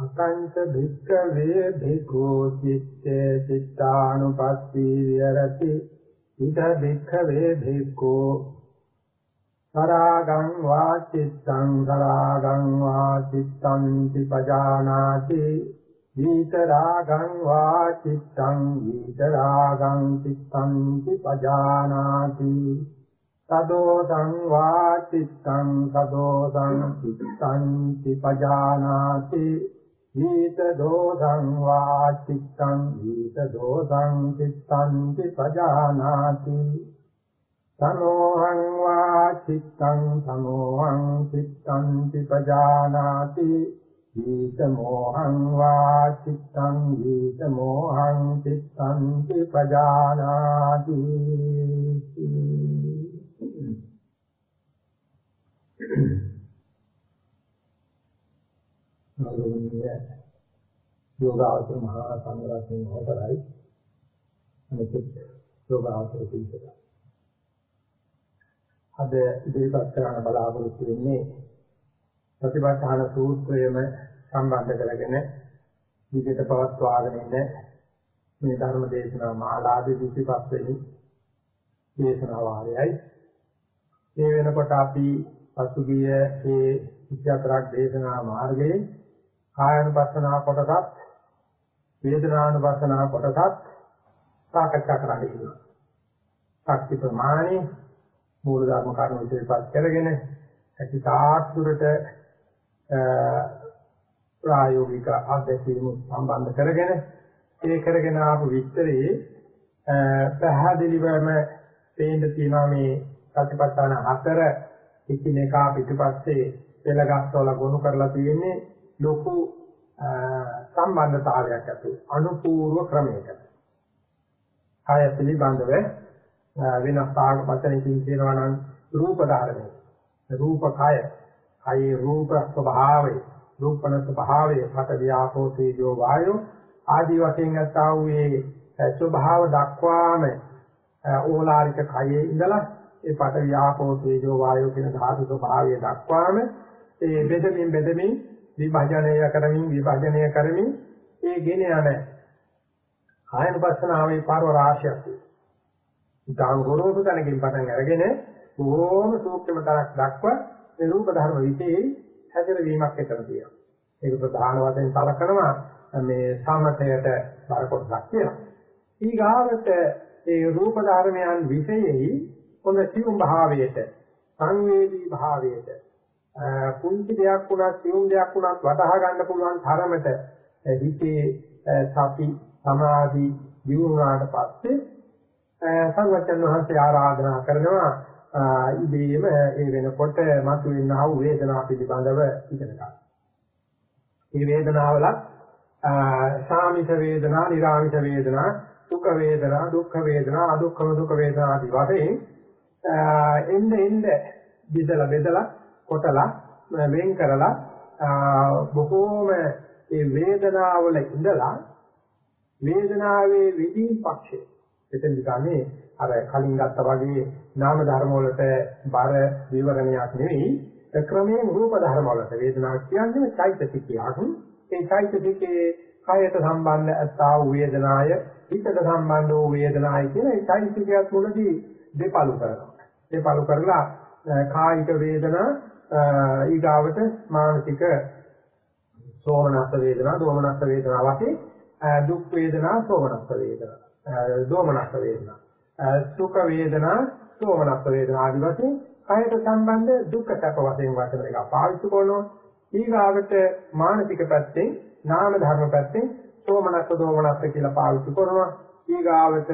අකංච භික්ඛවේ භික්ඛෝ චිත්තේ චිත්තානුපස්සී විරති ඉද භික්ඛවේ භික්ඛෝ සරාගං වා චිත්තං සරාගං වා චිත්තං තිපජානාති විතරාගං වා චිත්තං විතරාගං චිත්තං තිපජානාති සදෝසං වා චිත්තං සදෝසං චිත්තං තිපජානාති ඊත දෝසං වා චිත්තං ඊත දෝසං චිත්තං පජානාති සමෝහං වා චිත්තං සමෝහං චිත්තං පජානාති ඊත මෝහං වා චිත්තං ඊත මෝහං චිත්තං පජානාති Thank you. ගෞරවනීය යෝගාවචර මහා සංඝරත්නයේ මහතරයි අනිත් යෝගාවචර පිළිසක. අද ඉදිරිපත් කරන්න බලාපොරොත්තු වෙන්නේ ප්‍රතිපත්තහන සූත්‍රයම සම්බන්ධ කරගෙන විදිහට පවත්වාගෙන ඉන්න මේ ධර්ම දේශනා මාලාවේ 25 වෙනි දේශනා වාරයයි. මේ වෙනකොට අපි පසුගිය මේ 24ක් දේශනා මාර්ගයේ කායानुපස්සනා කොටසත් වේදනානුපස්සනා කොටසත් සාකච්ඡා කරන්න ඉන්නවා. ශක්ති ප්‍රමාණි මූල ධර්ම කරුණු ඉදිරිපත් කරගෙන ඇති තාත්තුරට ප්‍රායෝගික අධ්‍යක්ෂීම සම්බන්ධ කරගෙන ඒ කරගෙන ආපු විස්තරේ පැහැදිලිවම පේන්න තියෙනවා මේ සතිපට්ඨාන හතර එකිනෙකා පිටුපස්සේ පෙළගස්සවල ගොනු කරලා තියෙන්නේ ලොකු සම්බන්ධතාවයක් ඇති අනුපූර්ව ක්‍රමයකට. ආය පිළිබඳව වෙනස් ආගම වචනකින් කියනවා නම් රූප ධර්මය. රූප කය, කයේ රූප ස්වභාවය, රූපන ස්වභාවය, හත වියාපෝ තේජෝ වායෝ ආදී වශයෙන් ගත්තා වූ මේ ස්වභාව දක්වාම ඕලාරික කයේ ඉඳලා ඒ පට වියාපෝ තේජෝ වායෝ කියන ධාතු ස්වභාවය දක්වාම ඒ බෙදමින් බෙදමින් විභජනය කරමින් විභජනය කරමින් ඒ ගෙන යන කායනුපස්සනාවේ පාරව රාශියක් තියෙනවා. ඊටාන් ගොරෝසු තැනකින් පටන් අරගෙන බොහෝම සූක්ෂම තරක් දක්වා මේ රූප ධර්ම විශේෂයි හැදෙරවීමක් එතන තියෙනවා. ඒක ප්‍රධාන වශයෙන් සලකනවා මේ සමතයට බර කොටසක් කියලා. ඊගාවට ඒ රූප ධර්මයන් විශේෂයි හොඳ සිවුම් භාවයට සංවේදී භාවයට කුංචි දෙයක් වුණත් සියුම් දෙයක් වුණත් වටහා ගන්න පුළුවන් තරමට හිතේ සති සමාධි දියුණුවාට පස්සේ සංවචන වහන්සේ ආරාධනා කරනවා ඉබේම ඒ වෙනකොට මතුවෙනා වූ වේදනාව පිළිබඳව ඉගෙන ගන්න. මේ වේදනාවල සාමිත වේදනා, නිරාමිත වේදනා, සුඛ වේදනා, දුක්ඛ වේදනා, අදුක්ඛම සුඛ වේදනා ආදී වශයෙන් එන්න එන්න බෙදලා බෙදලා කොටලා වෙන් කරලා බොහෝම ඒ වේදනාවල ඉඳලා වේදනාවේ විදීන් පක්ෂේ එතෙන් දිගන්නේ අර කලින් ගත්තා වගේ නාම ධර්ම වලට බර විවරණයක් නෙවෙයි. ක්‍රමයෙන් රූප ධර්ම වලට වේදනාව කියන්නේ චෛතසිකයක්. ඒ චෛතසිකේ කයට සම්බන්ධ ඇත්තා වූ වේදනාය හිතට සම්බන්ධ වූ වේදනාය කියන ඒ චෛතසිකයක් මුලදී දෙපළු කරනවා. දෙපළු කරලා කායික වේදනා ඊගාවට මානසික සෝමනස්ස වේදනා, දෝමනස්ස වේදනා වශයෙන් දුක් වේදනා, සෝමනස්ස වේදනා, දෝමනස්ස වේදනා, සුඛ වේදනා, සෝමනස්ස වේදනා ආදී වශයෙන් කයට සම්බන්ධ දුක් සැප වශයෙන් වචන එක පාවිච්චි කරනවා. ඊගාවට මානසික පැත්තෙන්, නාම ධර්ම පැත්තෙන් සෝමනස්ස දෝමනස්ස කියලා පාවිච්චි කරනවා. ඊගාවට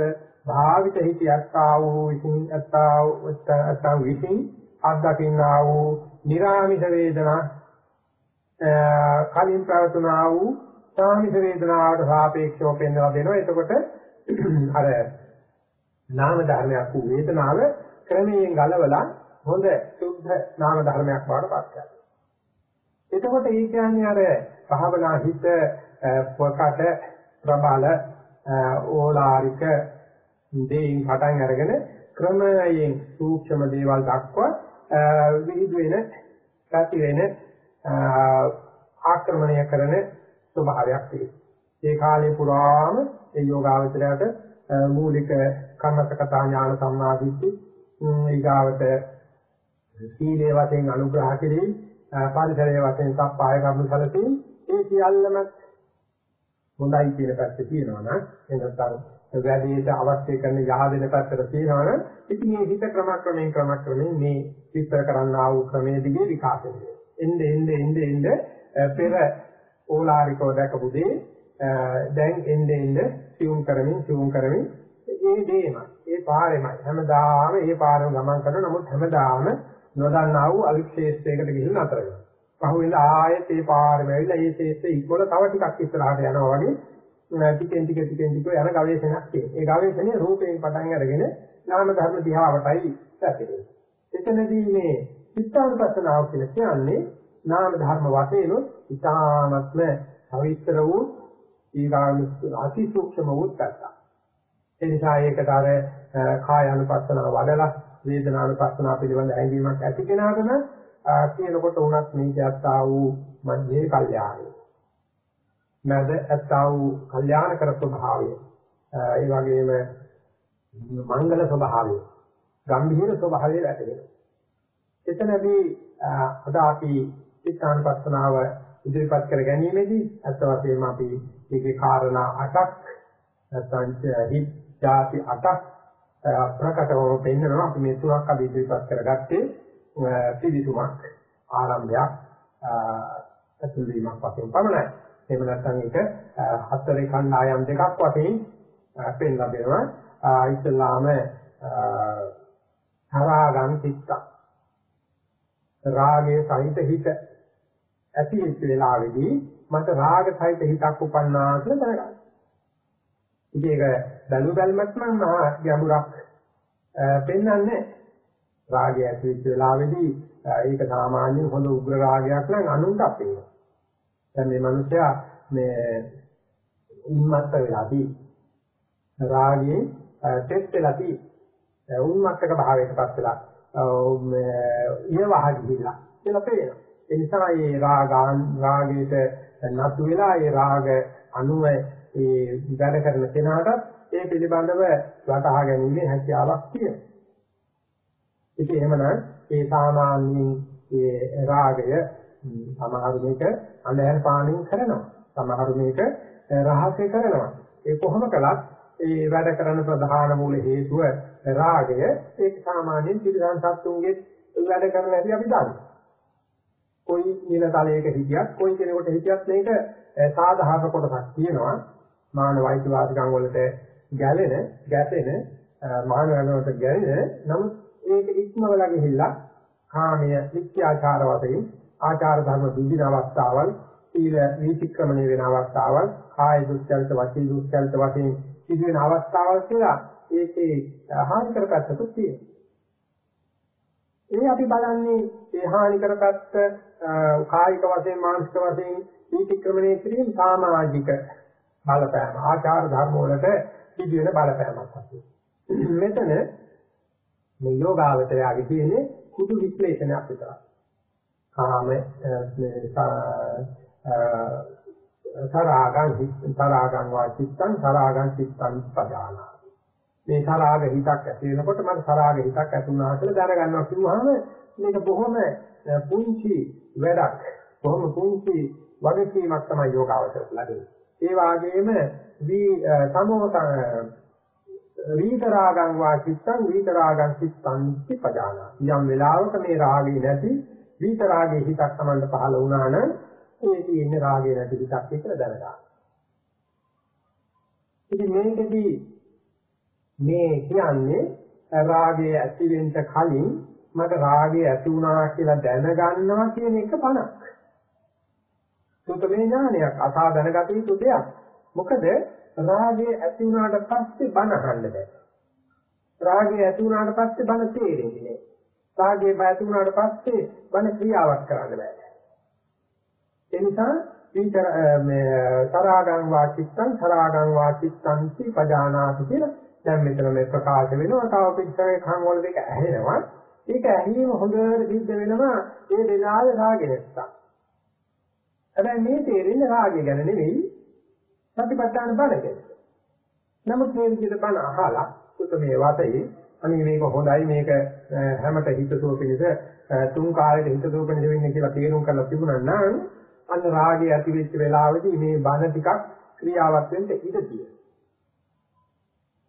භාවිත හිතියත් ආ වූ විසින් අත්තා අත්තා විසින් අත්දකින්නා වූ නිරාමිෂ වේදනා කලින් ප්‍රවතුනා වූ සාමිස වේදනාවට සාපේක්ෂව පෙන්වලා දෙනවා. එතකොට අර නාම ධර්මයක් වූ වේදනාව ක්‍රමයෙන් ගලවලා හොඳ සුද්ධ නාම ධර්මයක් බවට පත් කරනවා. එතකොට ඒ කියන්නේ අර භාවනා හිත ප්‍රකට ප්‍රබල ඕලාරික දෙයින් පටන් අරගෙන ක්‍රමයෙන් සූක්ෂම දේවල් දක්වා විවිධ වෙන පැති වෙන ආක්‍රමණය කරන ස්වභාවයක් තියෙනවා. ඒ කාලේ පුරාම ඒ යෝගාවචරයට මූලික කර්මසකතා ඥාන සම්මාදිට්ඨි ඊගාවට සීලේ වශයෙන් අනුග්‍රහ කිරීම පරිසරයේ වශයෙන් සප්පාය කර්ම සැලසීම ඒ සියල්ලම හොඳයි කියන පැත්ත තියෙනවා නම් එනතර වැඩේට අවශ්‍ය කරන යහදෙන පැත්තට තියෙනවා නම් ඉතින් මේ හිත ක්‍රමක්‍රමයෙන් ක්‍රමක්‍රමයෙන් මේ විස්තර කරන්න ආ වූ ක්‍රමයේ දිගේ විකාශය වෙනවා. එnde එnde එnde එnde පෙර ඕලාරිකව දැකපු දේ දැන් එnde එnde සිවුම් කරමින් සිවුම් කරමින් ඒ දේමයි ඒ පාරෙමයි හැමදාම ඒ පාරම ගමන් කරන නමුත් හැමදාම නොදන්නා වූ අවික්ෂේත්‍රයකට ගිහින් නතර වෙනවා. පහුවෙන්ද ආයෙත් ඒ පාරෙම ඇවිල්ලා ඒ ශේත්‍රය ඉක්කොල තව ටිකක් ඉස්සරහට යනවා වගේ ටිකෙන් ටික ටිකෙන් ටික යන ගවේෂණයක් තියෙනවා. ඒ ගවේෂණය රූපයෙන් පටන් අරගෙන නාම ධර්ම දිහාවටයි පැතිරෙන්නේ. එතනදී මේ චිත්තානුපස්සනාව කියලා කියන්නේ නාම ධර්ම වශයෙන් ඉතාමත්ම පවිත්‍ර වූ ඊගාමිස් අති සූක්ෂම වූ පැත්තක්. ඒ නිසා ඒකට අර කාය අනුපස්සනාව වඩලා වේදනානුපස්සනාව පිළිබඳ හැඟීමක් ඇති කෙනාටම කියනකොට උනත් මේක ඇත්තා වූ මධ්‍යේ කල්යාණය. නැද ඇත්තා වූ කල්යාණ කර ස්වභාවය. ඒ වගේම මංගල ස්වභාවය. ගම්භීර ස්වභාවය ඇතිවෙනවා. එතනදී අද අපි චිත්තානුපස්සනාව ඉදිරිපත් කර ගැනීමේදී අත් වශයෙන්ම අපි මේකේ කාරණා 8ක් නැත්නම් හිත් ಜಾති 8ක් ප්‍රකටවම පෙන්නනවා අපි මේ තුනක් අපි ඉදිරිපත් කරගත්තේ පිළිතුමක් ආරම්භයක් අතුල් වීමක් වශයෙන් පමණයි. එහෙම නැත්නම් ඒක හතරේ කණ්ඩායම් දෙකක් වශයෙන් පෙන්ලා දෙනවා. ඉස්ලාම තරාගම් චිත්ත රාගයේ සහිත හිත ඇති වෙච්ච වෙලාවේදී මට රාග සහිත හිතක් උපන්නා කියලා දැනගන්න. ඉතින් ඒක බැලු බැලමත් නම් මහා ගැඹුරක් පෙන්වන්නේ රාගය ඇති වෙච්ච වෙලාවේදී ඒක සාමාන්‍ය හොඳ උග්‍ර රාගයක් නම් අනුන්ට අපේනවා. දැන් මේ මිනිසයා මේ උන්මත්ත වෙලාදී රාගයේ තෙත් වෙලාදී උන්මත්තක භාවයට පත් වෙලා ඊවහ ගිහිල්ලා කියලා පේනවා. ඒ නිසා මේ රාගාන් රාගයට නතු වෙලා ඒ රාග අනුව ඒ වැඩ කරන කෙනාට ඒ පිළිබඳව වටහා ගැනීමේ හැකියාවක් තියෙනවා. ඉතින් එහෙමනම් ඒ සාමාන්‍යයෙන් ඒ රාගය සමහර මේක අඳුර පාණින් කරනවා. සමහර මේක රහස්‍ය කරනවා. ඒ කොහොම කළත් ඒ වැඩ කරන ප්‍රධාන මූල හේතුව රාගය ඒක සාමාන්‍යයෙන් පිළිසන් සත්තුන්ගේ වැඩ කරන හැටි අපි දන්නවා. කොයි නිලතලයක හිටියත් කොයි කෙනෙකුට හිටියත් මේක සාධාරණ කොටසක් තියෙනවා. මානවයික වාදිකම් වලට ගැලෙන, ගැටෙන, මානවයන්ට ගැලෙන නමුත් ඒක ඉක්මවලා ගිහිල්ලා කාමය, විත්‍යාචාර වශයෙන් ආචාර ධර්ම දුදින අවස්ථාවල්, සීල විචක්‍රමණය වෙන අවස්ථාවල්, කාය දුස්චරිත, වචී දුස්චරිත වශයෙන් සිදුවෙන අවස්ථාවල් කියලා ඒකේ හානි කරපැත්තකුත් තියෙනවා. ඒ අපි බලන්නේ ඒ හානි කරපැත්ත කායික වශයෙන් මානසික වශයෙන් විචක්‍රමණය කිරීම සමාජික බලපෑම ආචාර ධර්ම වලට සිදුවෙන බලපෑමක් වශයෙන්. මෙතන මේ යෝගාවචරයගේ තියෙන්නේ කුඩු විශ්ලේෂණයක් විතරයි. කාම සරාගං සරාගං වාචිත්තං සරාගං චිත්තං පදානා මේ සරාග හිතක් ඇති වෙනකොට මට සරාග හිතක් ඇති වුණා කියලා දැනගන්නවා කිව්වහම මේක බොහොම පුංචි වැඩක්. බොහොම පුංචි වගකීමක් තමයි යෝගාවචරයට ලැබෙන්නේ. ඒ වාගේම වී සමෝත විතරාගං වාචිත්තං විතරාගං චිත්තං පදානා යම් වෙලාවක මේ රාගේ නැති විතරාගේ හිතක් තමයි පහළ වුණා නම් ඒ තියෙන රාගය නැති පිටක් කියලා දැනගන්න. ඉතින් මේකදී මේ කියන්නේ රාගය ඇති වෙන්න කලින් මට රාගය ඇති වුණා කියලා දැනගන්නවා කියන එක පණක්. සුතමේ ඥානයක් අසා දැනගත යුතු දෙයක්. මොකද රාගය ඇති වුණාට පස්සේ බන අහන්න බෑ. රාගය ඇති වුණාට පස්සේ බන තේරෙන්නේ නෑ. රාගය ඇති වුණාට පස්සේ බන ක්‍රියාවක් කරන්න බෑ. ඒ නිසා විතර මේ තරාගං වාචිත්තං තරාගං වාචිත්තං පජානාති කියලා දැන් මෙතන මේ ප්‍රකාශ වෙනවා තව පිටරේ කන් වල දෙක ඇහෙනවා ඒක ඇහිීම හොඳට සිද්ධ වෙනවා ඒ වෙලාවේ රාගය නැත්තම් හැබැයි මේ තේරෙන්නේ රාගය ගැන නෙවෙයි සතිපට්ඨාන බල ගැන. නමුත් මේ විදිහට බණ අහලා සුතමේ වාතයේ අනේ මේක හොඳයි මේක හැමත හිතසුව පිණිස තුන් කාලෙට හිතසුව පිණිස වෙන්නේ කියලා තේරුම් කරලා තිබුණා නම් අන්න රාගය ඇති වෙච්ච වෙලාවෙදී මේ බණ ටිකක් ක්‍රියාවත් වෙන්න ඉඩ තියෙනවා.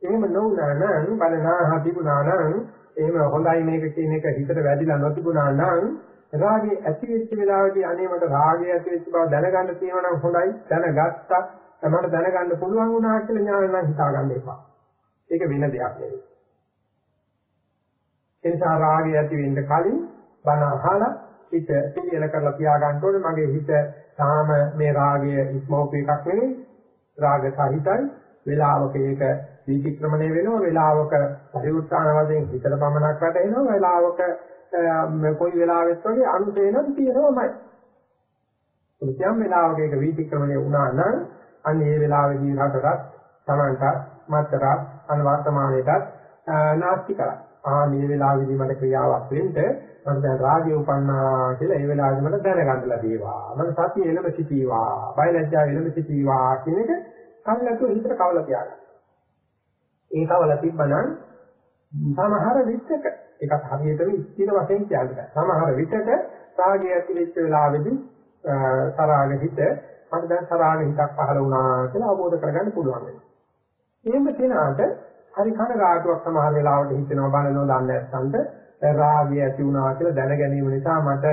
එහෙම නොවුනා නම් බලනා තිබුණා නම් එහෙම හොඳයි මේක කියන එක හිතට වැදිලා නොතිබුණා නම් රාගය ඇති වෙච්ච වෙලාවේදී අනේ මට රාගය ඇති වෙච්ච බව දැනගන්න තියෙනවා නම් හොඳයි දැනගත්තා තමයි දැනගන්න පුළුවන් වුණා කියලා ඥාන නම් හිතාගන්න එපා. ඒක වෙන දෙයක් නෙවෙයි. ඒ නිසා රාගය ඇති වෙන්න කලින් බණ අහලා හිත පිළියෙල කරලා තියාගන්න ඕනේ මගේ හිත තාම මේ රාගය ඉස්මෝප එකක් නෙවෙයි. රාග සහිතයි වේලාවක ඒක විචක්‍රමණය වෙනවා වේලාවක පරිඋත්සාහන වශයෙන් හිතට පමණක් වැටෙනවා වේලාවක කොයි වෙලාවෙත් වගේ අනුසේනම් තියෙනවමයි. කොහොමද වෙලාවක ඒක විචක්‍රමණය වුණා නම් අන්න ඒ වෙලාවේදී රටටත් තමන්ටත් මත්තරත් අන වර්තමානයේටත් නාස්ති කරා. ආ මේ වෙලාවේදී මට ක්‍රියාවක් වෙන්න මම දැන් රාගය උපන්නා කියලා ඒ වෙලාවේදී මට දැනගන්න ලැබේවා. මම සතිය එළඹ සිටීවා. බයලජ්ජා එළඹ සිටීවා කියන එක කල්ලාතු හිතට කවලා තියාගන්න. ඒ කවලා තිබ්බනම් සමහර විචක ඒකත් හරියටම ස්ථිර වශයෙන් කියන්නේ. සමහර විචක රාගය ඇති වෙච්ච වෙලාවේදී තරාග හිත මට දැන් තරාග හිතක් පහළ වුණා කියලා අවබෝධ කරගන්න පුළුවන් වෙනවා. එහෙම කෙනාට හරි කනගාටුවක් සමහර වෙලාවට හිතෙනවා බලනෝ දන්නේ නැත්නම්ට රාගය ඇති වුණා කියලා දැන ගැනීම නිසා මට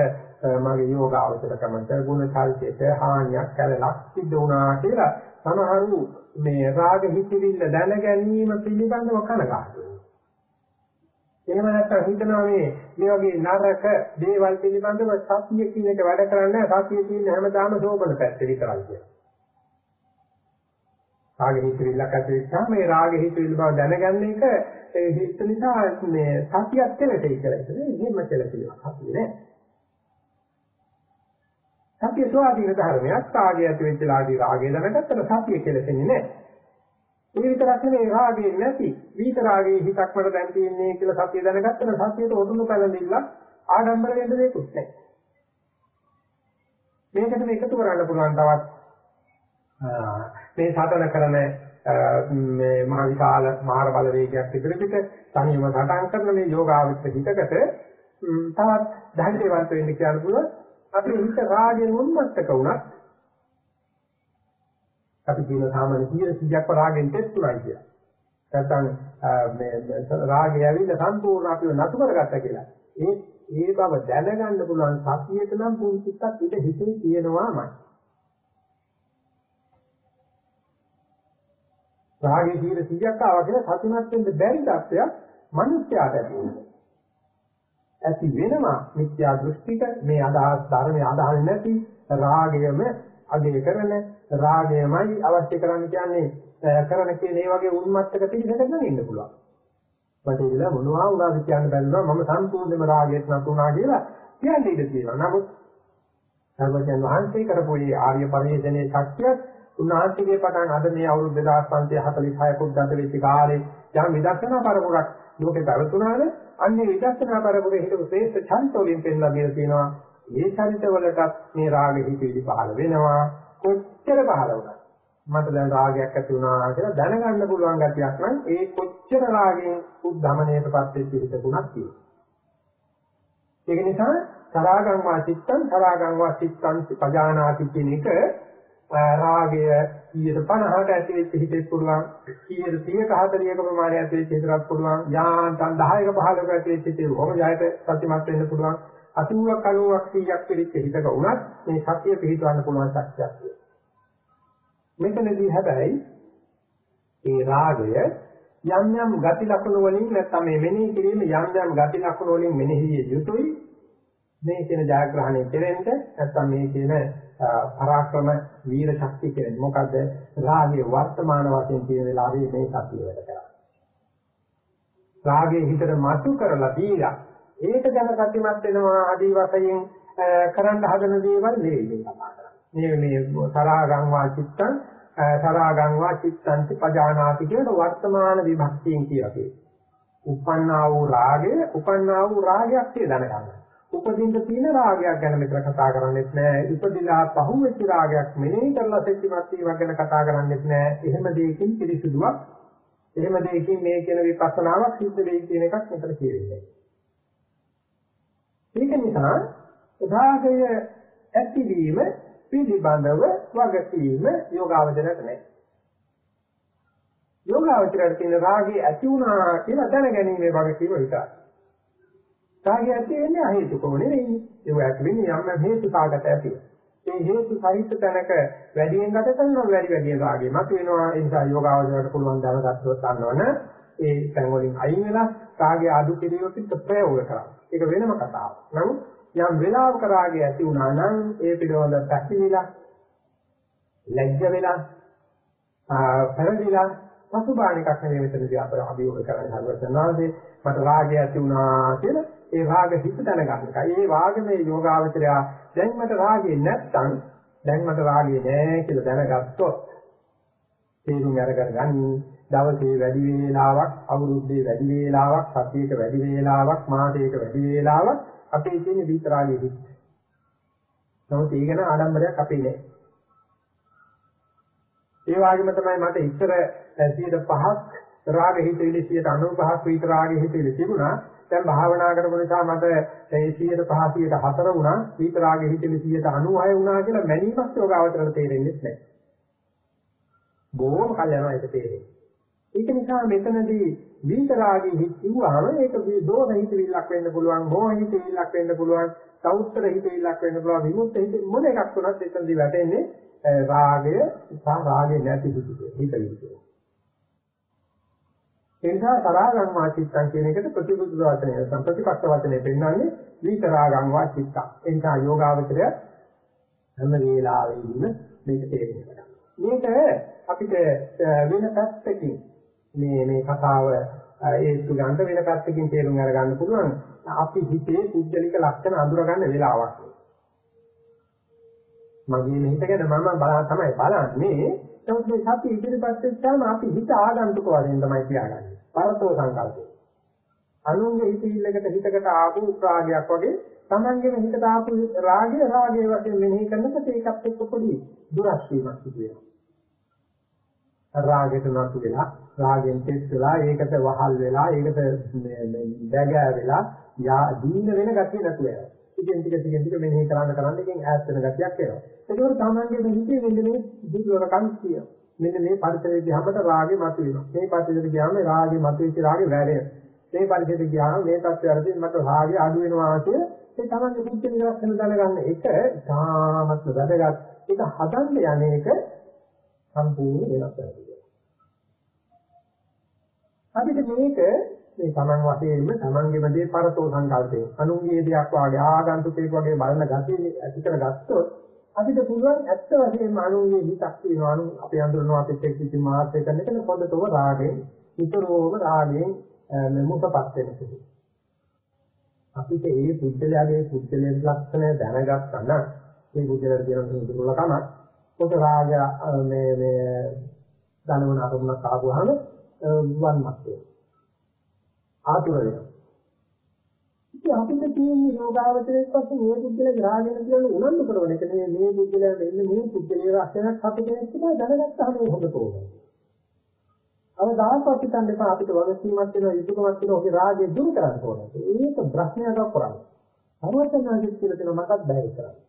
මගේ යෝගාවචරකමට ගුණ කල්පයට හානියක් කළලක් සිද්ධ වුණා කියලා සමහරු මේ රාග හිතවිල්ල දැන ගැනීම පිළිබඳව කනගාටු එහෙම නැත්නම් හිතනවා මේ මේ වගේ නරක දේවල් පිළිබඳව සතිය කියන එක වැඩ කරන්නේ සතිය තියෙන හැමදාම සෝබන පැත්තේ විතරයි කියලා. රාග හිතවිල්ලක් ඇති වෙච්චාම මේ රාග හිතවිල්ල බව දැනගන්න එක ඒ හිත නිසා මේ සතියක් කෙලෙටයි කියලා හිතන්නේ. එහෙම කෙලෙතිලා සතිය නෑ. සතිය ස්වාධීන ධර්මයක් රාගය ඇති වෙච්ච ලාදී රාගය දැනගත්තට සතිය කෙලෙන්නේ නෑ. ඒ විතරක් නෙවෙයි රාගේ නැති විත රාගේ හිතක් වල දැන් තියෙන්නේ කියලා සත්‍ය දැනගත්තම සත්‍යයට ඔදුණු පැලඳිල්ල ආඩම්බර වෙන්න දෙයක්වත් නැහැ. මේකට මේකතු කරන්න පුළුවන් තවත් මේ සාධන කරන මේ මහ විශාල මාර බල වේගයක් ඉදිරියට තනියම සටන් කරන මේ යෝගාවිත හිතකට තවත් ධෛර්යවන්ත වෙන්න කියන්න පුළුවන් අපි හිත රාගයෙන් උන්මත්තක වුණත් අපි කියන සාමාන්‍ය 100ක් රාගෙන් තෙත්තුණයි කියලා. නැත්තම් මේ රාගය ඇවිල්ලා සම්පූර්ණ අපිව නතු කරගත්තා කියලා. ඒ ඒ බව දැනගන්න පුළුවන් සතියට නම් පුංචිත්තක් ඉත හිතේ තියෙනවාමයි. රාගයේ 100ක් ආවා කියලා සතුටුමත් වෙන්න බැරි තත්ත්වයක් මිනිස්යාට ඇති වෙනවා. ඇති වෙනවා මිත්‍යා දෘෂ්ටික මේ අදහස් ධර්මයේ අදහස් නැති රාගයම අගය කරන රාගයමයි අවශ්‍ය කරන්නේ කියන්නේ කරන කියන මේ වගේ උන්මත්තක පිළිසකට ඉන්න පුළුවන්. මට ඉතලා මොනවා වුණාද කියන්න බැලුවා මම සම්පූර්ණයෙන්ම රාගයට නතුණා කියලා කියන්න ඉඩ තියෙනවා. නමුත් සර්වජන් වහන්සේ කරපු මේ ආර්ය පරිශ්‍රණයේ ශක්තිය උන්වහන්සේගේ පටන් අද මේ අවුරුදු 2546 කුද්දට වෙච්ච කාලේ යම් විදර්ශනා පරපුරක් ලෝකේ පැවතුනාද අන්නේ විදර්ශනා පරපුරේ හිටපු ශ්‍රේෂ්ඨ ඡන්තෝලින් පෙන්ලා දීලා තියෙනවා මේ චරිතවලටත් මේ රාග හිතේදී පහළ වෙනවා. කොච්චර පහළ වුණත්? මට දැන් රාගයක් ඇති වුණා කියලා දැනගන්න පුළුවන් ගතියක් නම් ඒ කොච්චර රාගයෙන් උද්ධමණයටපත් වෙච්ච හිතකුණක් තියෙනවා. ඒක නිසා තරාගං වා චිත්තං තරාගං වා චිත්තං පජානාති කියන එක රාගය 150ට ඇති වෙච්ච හිතෙත් පුළුවන් 130ක 40ක ප්‍රමාණය ඇති වෙච්ච හිතකට පුළුවන් යාන්තම් 10ක 15ක ඇති වෙච්ච හිතේ කොහොම ජයත සත්‍යමත් වෙන්න පුළුවන්? 80ක් 90ක් 100ක් පිළිච්ච හිතක වුණත් මේ සතිය පිළිටවන්න පුළුවන් ශක්තියක් තියෙනවා. මෙතනදී හැබැයි ඒ රාගය යම් යම් ගති ලක්ෂණ වලින් නැත්නම් මේ මෙනෙහි කිරීම යම් යම් ගති ලක්ෂණ වලින් මෙනෙහි යුතුයි. මේ කියන ජයග්‍රහණය කෙරෙන්න නැත්නම් මේ කියන පරාක්‍රම වීර ශක්තිය කෙරෙන්න. මොකද රාගයේ වර්තමාන වශයෙන් තියෙන වෙලාවේ මේ සතිය වැඩ කරන්නේ. රාගයේ හිතට මතු කරලා දීලා ඒක ගැන සතුටුමත් වෙනවා ආදී වශයෙන් කරන්න හදන දේවල් නෙවෙයි කතා කරන්නේ මේ මේ තරහගං වාචිත්තං තරහගං වාචිත්තන්ති පජානාති කියන වර්තමාන විභක්තියෙන් කියනවා උපන්නා වූ රාගය උපන්නා වූ රාගයක් කියලා දැනගන්න. උපදින්න තියෙන රාගයක් ගැන මෙතන කතා කරන්නේත් නෑ. ඉපදිලා පහුවෙච්ච රාගයක් මෙනෙහි කරලා සෙච්චිමත් වීමක් ගැන කතා කරන්නේත් නෑ. එහෙම දෙයකින් පිළිසුදුවක්. එහෙම දෙයකින් මේ කියන විපස්සනාවක් සිද්ධ වෙයි කියන එකක් මෙතන කියන්නේ. ඒක නිසා රාගය ඇතිවීම පිළිබඳව වගකීම යෝගාවචරයට නැහැ. යෝගාවචරයට තියෙන රාගය ඇති වුණා කියලා දැනගැනීමේ වගකීම විතරයි. රාගය ඇති වෙන්නේ අහේතුකම නෙවෙයි. ඒක ඇති වෙන්නේ යම් හේතු කාගත ඇති. ඒ හේතු සහිත තැනක වැඩියෙන් ගත කරනවා වැඩි වැඩියෙන් රාගය මත වෙනවා. ඒ නිසා යෝගාවචරයට පුළුවන් දැනගත්තොත් ගන්නවන ඒ තැන් වලින් අයින් වෙලා රාගය අඩු කිරීමට ප්‍රයෝග කරනවා. ඒක වෙනම කතාවක්. නමුත් යම් වෙලාවක රාගය ඇති වුණා නම් ඒ පිළිබඳව පැකිලිලා ලැජ්ජ වෙලා පෙරදිලා පසුබාණ එකක් නෙවෙයි මෙතනදී අපර අභියෝග කරන්නේ හරවතනාදී මට රාගය ඇති වුණා කියලා ඒ රාග හිත දැනගන්න එකයි. ඒ වාගමේ යෝගාවචරය දැන් මට රාගය නැත්තම් දැන් මට රාගය නෑ කියලා දැනගත්තොත් තේරුම් අරගෙන ගනි දවසේ වැඩි වේලාවක් අවුරුද්දේ වැඩි වේලාවක් සතියක වැඩි වේලාවක් මාසයක වැඩි වේලාවක් අපේ තියෙන විතරාගයේ හිත. නමුත් ඒක න ආඩම්බරයක් අපේ නෑ. ඒ වගේම තමයි මට ඉතර 105ක් රාග හිතවිලි 95ක් විතර රාග හිතවිලි තිබුණා. දැන් භාවනා කරපු නිසා මට ඒ 105 104 වුණා. විතර රාග හිතවිලි 196 වුණා කියලා මැනීමක් යෝගාවතරට තේරෙන්නේ නැහැ. බොහොම කල් යනවා ඒක තේරෙන්නේ. ඒක නිසා මෙතනදී විතරාගී හිතුවාම ඒක දෝෂ හිතවිල්ලක් වෙන්න පුළුවන්, මොහ හිතවිල්ලක් වෙන්න පුළුවන්, සෞත්‍ර හිතවිල්ලක් වෙන්න පුළුවන්, විමුක්ත හිත මොන එකක් වුණත් එතනදී වැටෙන්නේ රාගය සහ රාගය නැති හිතවිල්ල. ඒ නිසා තරාගං වාචිත්තං කියන එකට ප්‍රතිබුද්ධ වචනය සම්ප්‍රතිපක්ෂ වචනේ පෙන්වන්නේ විතරාගං වාචිත්තං. ඒ නිසා යෝගාවචරය හැම වෙලාවෙදීම මේක තේරුම් ගන්න. මේක අපිට වෙන පැත්තකින් මේ මේ කතාව ඒ සුගන්ධ වෙන පැත්තකින් තේරුම් අරගන්න පුළුවන්. අපි හිතේ පුද්ගලික ලක්ෂණ අඳුරගන්න වෙලාවක්. මගේ මේක ගැන මම බලා තමයි බලන්නේ. නමුත් මේ සතිය ඉදිරිපත් වෙච්චාම අපි හිත ආගන්තුක වශයෙන් තමයි තියාගන්නේ. පරතෝ සංකල්පය. අනුන්ගේ හිතවිල්ලකට හිතකට ආපු රාගයක් වගේ තමන්ගේම හිතට ආපු රාගය රාගයේ වශයෙන් මෙනෙහි කරනකොට ඒකත් එක්ක පොඩි දුරස් වීමක් සිදු වෙනවා. රාගයට නතු වෙලා රාගෙන් තෙත් වෙලා ඒකට වහල් වෙලා ඒකට බැගෑ වෙලා යා දීන වෙන ගතිය නැතු වෙනවා. ටිකෙන් ටික ටිකෙන් ටික මෙනෙහි කරන්න කරන්න එකෙන් ඈත් වෙන ගතියක් එනවා. ඒකවල සාමාන්‍යයෙන් මේ හිතේ මෙන්න මේ දුර්වලකම් කියනවා. මෙන්න මේ පරිසරයේ ගියාමට රාගෙ මතුවෙනවා. මේ පරිසරයට ගියාම රාගෙ මතුවෙච්ච රාගෙ වැඩෙනවා. මේ පරිසරයට ගියාම මේ තත්ත්වයටදී මට රාගෙ අඩු වෙනවා කිය ඒ තමයි පුච්ච නිරක්ෂණ දැනගන්න එක තාමත් වැදගත්. ඒක හදන්න යන්නේ එක සම්පූර්ණ වෙනස් වෙනවා. අපිට මේක මේ Taman වශයෙන්ම Tamanගේම දේ පරතෝ සංකල්පයෙන් අනුන්ගේ දෙයක් වාගේ ආගන්තුකෙක් වගේ බලන ගතිය ඇති කරගත්තොත් අපිට පුළුවන් ඇත්ත වශයෙන්ම අනුන්ගේ හිතක් තියෙනවා. අනු අපේ අඳුරනවා අපිට එක්ක කිසි මාත්‍රය කරන එක පොඩටම රාගයෙන් නිතරම රාගයෙන් මුසපත් වෙන සුළු අපිට ඒ පුද්ගලයාගේ පුද්ගලයන් ලක්ෂණ දැනගත්තා නම් මේ පුද්ගලයාට කියන දුර්වලකම කොට රාග මේ මේ ධනවන අරමුණක් ආවම වන්මත් වෙනවා ආතුර වෙනවා. ඉතින් අපිට තියෙන යෝගාවචරයක් වශයෙන් මේ බුද්ධල ග්‍රහණය කියන උනන්දු කරන එක නේ මේ බුද්ධල වෙන්නේ මේ බුද්ධලේ රසයක් හත කෙනෙක් කියලා දැනගත්තාම මේ හොඳ තෝරනවා. අවදාහක් හිතන්න එපා අපිට වගකීමක් තියෙනවා යුතුයකමක් තියෙනවා ඔගේ රාගය දුරු කරන්න ඕනේ. ඒක ප්‍රශ්නයක් කරන්නේ. සර්වඥාජිත් කියලා තියෙන මටත් බෑ කරන්නේ.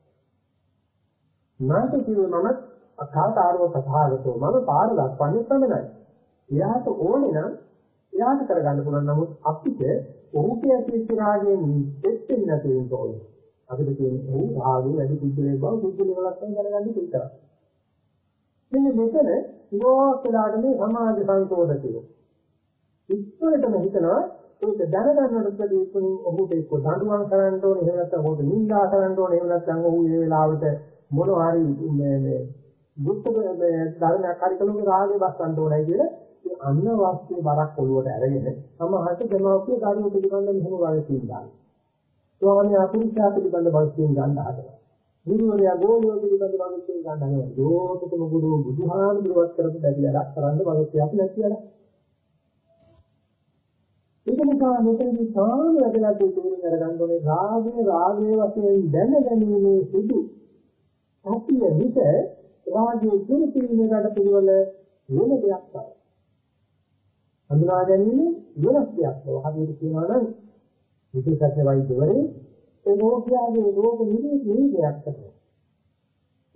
මාත් කිව්වේ මම අකාතාරව සහාගතෝ මම පාර දක්වන්නේ පමණයි. එයාට ඕනේ නම් එයාට කරගන්න පුළුවන් නමුත් අපිට ඔහුට ඇතිවෙච්ච රාගයෙන් දෙච්චෙන්න නැති වෙන්න ඕනේ. අපිට කියන්නේ ඔහු රාගයෙන් වැඩි පුදුලේ බව පුදුලේ වලක් දැනගන්න විතරයි. මෙන්න මෙතන ගෝකලාට මේ සමාජ සංකෝධකයෝ. ඉස්සරටම හිතනවා ඒක දැනගන්නකොට දීපුණින් ඔහුට එක්ක දඬුවම් කරන්න ඕනේ එහෙම නැත්නම් ඔහුට නිඳා කරන්න ඕනේ එහෙම නැත්නම් ඔහු මේ වෙලාවට මොනවා හරි මේ මේ දුක්ඛ මේ ධර්මයක් හරි කලුගේ රාගේ බස්සන්න ඕනේ කියලා ඒ අන්නවස්සේ බරක් ඔළුවට අරගෙන සමහරට දෙමව්පිය ධර්ම පිළිබඳව මෙහෙම වගේ තියෙනවා. ස්වාමී අපුරුෂයා පිළිබඳව වගේ ගන්න හදනවා. ගුරුවරයා ගෝලියෝ පිළිබඳව වගේ ගන්න හදනවා. යෝතකම ගුරු බුදුහාමුදුරුවත් කරපු බැරිලක් කරන්න වගේ අපි නැතිවලා ඒක නිසා මෙතනදී සාම වැදගත් තේරුම් අරගන්න ඕනේ රාගයේ රාගයේ වශයෙන් දැනගැනීමේ සුදු සත්‍ය විට රාගයේ පිළිපිළිමකට පිළිවෙල වෙන දෙයක් තමයි. හඳුනා ගැනීම වෙනස් දෙයක්. හරියට කියනවා නම් විශේෂඥ වෛද්‍යවරේ ඒ රෝගියාගේ රෝග නිරීක්ෂණයක් කරනවා.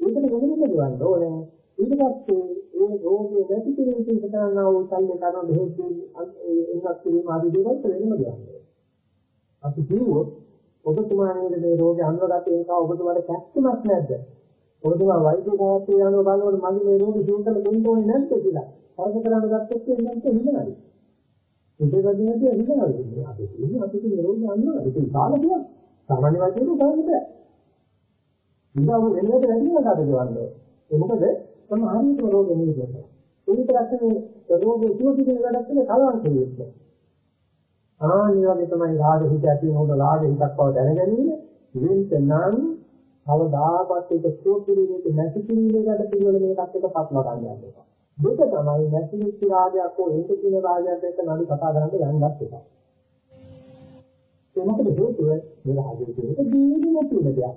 ඒකට වෙනින් දෙවන්න ඕනේ. ඊට පස්සේ ඒ රෝගේ නැති කිරීම පිණිස කරනා වූ සල්ලි කරන බෙහෙත් එන්නත් කිරීම ආදී දේවල් වෙනම ගන්නවා. අපි කිව්වොත් ඔබතුමාගේ මේ රෝගේ අනුගත ඒක ඔබතුමාට කැක්කමක් නැද්ද? ඔබතුමා වෛද්‍ය සාහිත්‍ය යනවා බලනකොට මගේ මේ රෝගේ සූත්‍රල දෙන්න ඕනේ නැද්ද කියලා. හරක කරන්න ගත්තොත් එන්නත් හිතනවා. ඉතින් හිතනවා අපි ඉන්නේ අපි මේ රෝගේ අනුගත ඒක සාලකියක්. සාමාන්‍ය වෛද්‍යරු කරන්නේ බෑ. ඉතින් ඔබ වෙනකට වැඩි වෙනකට ගවන්නේ. ඒ මොකද තම හරියටම රෝගෙ නිවිදෙනවා. ඒ විතරක් නෙවෙයි රෝගේ සුවපිටින වැඩක් නෙවෙයි කලවම් කෙරෙන්නේ. ආනිය වගේ තමයි රාග හිත ඇති වෙනකොට රාග හිතක් බව දැනගැනීම වෙන්තනම් කවදාකවත් ඒක සුවපිටිනේ නැති කිරීමකට පිළිවෙල මේකත් එක පටලවා ගන්න යනවා. දෙක තමයි නැති රාගයක් හෝ ඒක කියන රාගයක් එක්ක නඩු කතා කරන්න යන්නත් එපා. ඒ මොකද හේතුව මේ රාගය කියන එක දීගෙන තියෙන දෙයක්.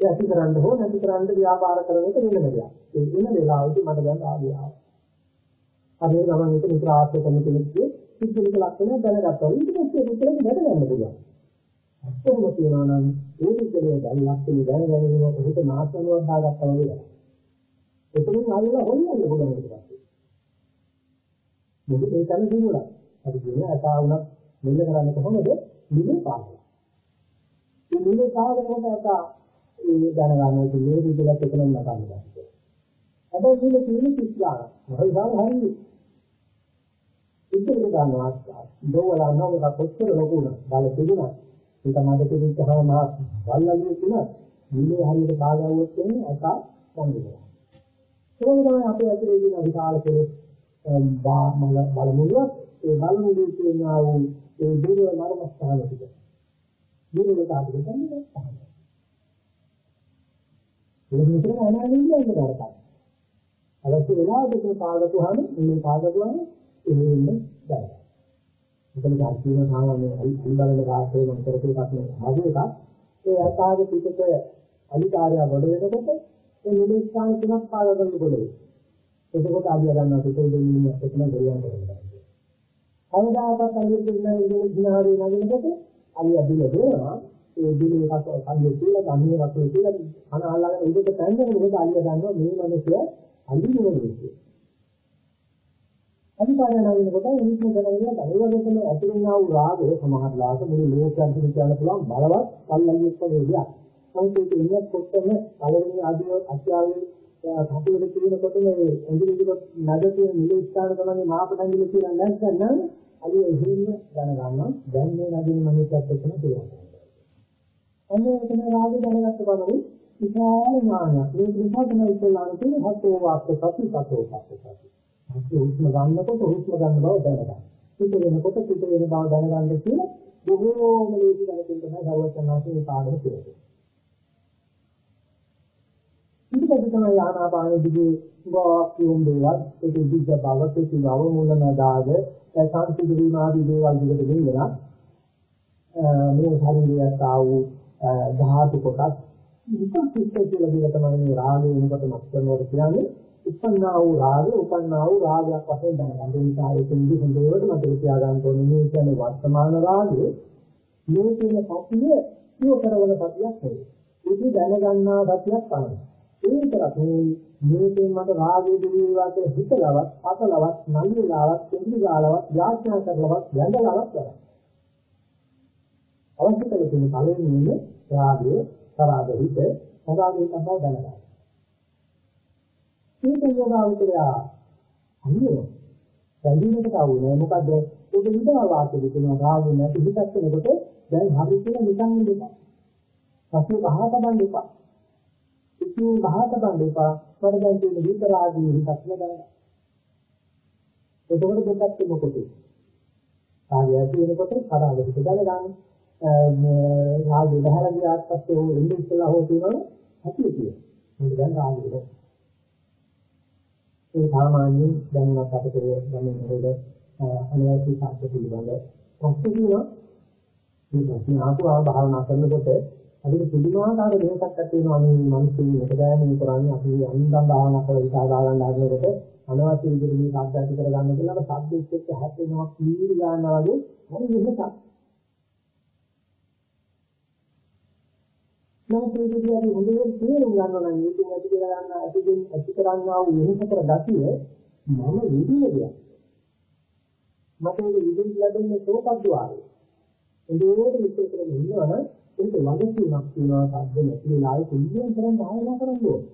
ඒ ඇති කරන්න හෝ නැති කරන්න ව්‍යාපාර කරන එක වෙනම දෙයක්. ඒ වෙන වෙලාවෙදි මට දැන් ආදිය ආවා. අපි ගමන් එක විතර ආශ්‍රය කරන කෙනෙක්ගේ සිද්ධික ලක්ෂණ දැනගත්තා. ඊට පස්සේ විතරක් දැන ගන්න පුළුවන්. අත්‍යවම කියනවා නම් ඒ විතරේ දැන් ලක්ෂණ දැනගැනීම ඔහුට මාත්‍රණයක් දාගත්තා වගේ. එතනින් ආයෙලා හොයන්න පුළුවන් ඒක. මොකද ඒ තන දිනුලා. අපි කියන්නේ අසා වුණත් මෙල්ල කරන්නේ කොහොමද? නිල පාඩම. මේ නිල පාඩමකට අසා ඒ දැනගන්න තියෙන්නේ විදිහට එකලම නටන්න. හැබැයි මේක තියෙන කිස්ලා. මොකද හරියි. ඉතින් ගන්නවා දෝවලා නෝක කොච්චර ලොකුද බල තිබුණා. ඒක මඩ තිබුච්චහම මහ වල්ලන්නේ තුන නිලේ හරියට කාගවුවොත් එන්නේ අක සංගිනවා. ඒක තමයි අපේ ඇතුලේ තියෙන විශාල කෙලෙස් බාමල බලමුලුවක් ඒ බලමුලුවේ තියෙන ආ වූ ඒ දුර මරමස්ථාන ටික. දුරට ආපු දෙන්නේ නැහැ. ඒක විතර අනාගතයේ ඉන්න කරතා. අවශ්‍ය වෙලාවට ඒක පාදතුහම මේ පාදතුහම එහෙම දැයි. මෙතන කාර්යන සාමාන්‍ය අලිබලන කාර්යය මම කරපු එකක් නේ. ආදී එකක්. ඒ අසාග පිටක අලිකාරය වඩ වෙනකොට ඒ නිලස්ථාන තුනක් පාදගන්න පුළුවන්. එතකොට ආදිය ගන්නවා පිටේ දෙන්නේ එතන ගරියන් කරනවා. කවදාකවත් අලියෙ දෙන්න ඉගෙන දිනාවේ නැගෙනකොට අලිය අදින දෙනවා ඒ දිනේ කට කන්නේ කියලා ගන්නේ වගේ කියලා කන අල්ලගෙන උඩට පැනගෙන මොකද අලිය දන්නවා මේ මිනිස්සු අලිනේ නෙවෙයි. අනිකාරය නැගෙන කොට ඉනිස්ම කරගෙන ඒ වගේ තමයි ඇතිවෙනා වූ රාගය සමහර ලාක මුළු ලෝකයන් තුල කියන්න පුළුවන් බලවත් කල්ලියෙක් වගේ දෙයක්. සංකේත ඉන්නත් කොටම පළවෙනි ආදී අත්‍යාවේ කටයුතු කියනකොට මේ ඇඟිලි දෙක නැද තියෙන නිල ස්ථාන තමයි මාපටංගිල කියලා නැත්නම් අලිය එහෙම දැනගන්නවා දැන් මේ නැදින මිනිස්සුත් එක්කම කියනවා. අන්න එතන රාගය දැනගත්ත බලමු විශාල ඥානයක්. මේ නිසා තමයි ඉස්සෙල්ලාම කියන්නේ හතෝ වාක්ක සති සතෝ පස්ස සති. අපි හුස්ම ගන්නකොට හුස්ම ගන්න බව දැනගන්න. පිට වෙනකොට පිට වෙන බව දැනගන්න කියන බොහෝම ලේසි දැනකින් තමයි සර්වඥාන්සේ මේ පාඩම කියන්නේ. ඊට පස්සේ තමයි ආනාපානෙ දිගේ වාක්‍යුම් දේවල් ඒක දිග්ග බවට කිවව මුලන දාග සංසිද්ධ වීම ආදී දේවල් දිගට ගෙනියලා මේ ශරීරයට ආ වූ ධාතු කොටස් විපස්සිත කියලා කියන තමයි මේ රාගය වෙනකොට මක්කනවට කියන්නේ උපන්නා වූ රාගය උපන්නා වූ රාගයක් වශයෙන් දැනගන්න. ඒ නිසා ඒක නිදි හොඳට මතක තියාගන්න ඕනේ මේ කියන්නේ වර්තමාන රාගය මේ කියන සතිය සිය කරවන සතියක් නෙවෙයි. ඒක දැනගන්නා සතියක් තමයි. ඒ විතරක් නෙවෙයි මේකෙන් මට රාගයේ දිවිවාට හිතලවත්, අතලවත්, නන්දිලාවත්, කෙන්දිලාවත්, යාඥා කරලවත්, යඳලවත් කරා. අවශ්‍ය කරන පළවෙනිම රාගය, තරාග හිත, තරාගයේ තමයි දැනගන්න. මේක යෝගාවචරය අනියෝ බැඳීමකට ආවුනේ මොකද ඒක විදා වාක්‍යෙ කියන රාගය නැති හිතක් වෙනකොට දැන් හරි කියලා නිකන් ඉඳපන්. පස්සේ බහත බඳ එපා. ඉතින් බහත බඳ එපා. වරදන් කියන විතරාදී හිතක් නේද? එතකොට දෙකක් මොකද? රාගය ඇති වෙනකොට කරාග හිත දැනගන්න. මේ රාගය බහලා ගියාට පස්සේ ਉਹ ඉන්නේ ඉස්සලා හෝ තියෙනවා ඇති තියෙනවා. මොකද දැන් රාගය ඒ සාමාන්‍යයෙන් දැනවත් අපිට දැනෙන මොකද අනිවාර්ය සාධක පිළිබඳ ප්‍රශ්න තියෙනවා මේ ප්‍රශ්න ආපුවා භාවනා කරනකොට අපිට පුදුමාකාර දෙයක් ඇති වෙනවා මේ මිනිස්සු මේක දැනෙන්නේ කරන්නේ. අපි අනින්දම් භාවනා කරලා ඉස්සරහ ගන්න හදනකොට අනවශ්‍ය විදිහට මේ ශබ්ද ඇති කරගන්න කියලා ශබ්දෙත් එක්ක හැප්පෙනවා කීරි ගන්නවා වගේ හරි විහිසක් නමුත් මේ විදිහට අපි හොඳට තේරුම් ගන්නවා නම් මේකෙන් ඇති කියලා ගන්න ඇතිකින් ඇති කරන්නා වූ වෙනසතර ගතිය මම විදිහේ මට ඒක විදිහට ලැබෙන්නේ සෝපද්වාරය. ඒකෝට විස්තර කරගෙන ඉන්නවනම් ඒක වගකීමක් වෙනවා සද්ද නැති වෙලාවේ කුලියෙන් කරන් භාවනා කරන්න ඕනේ.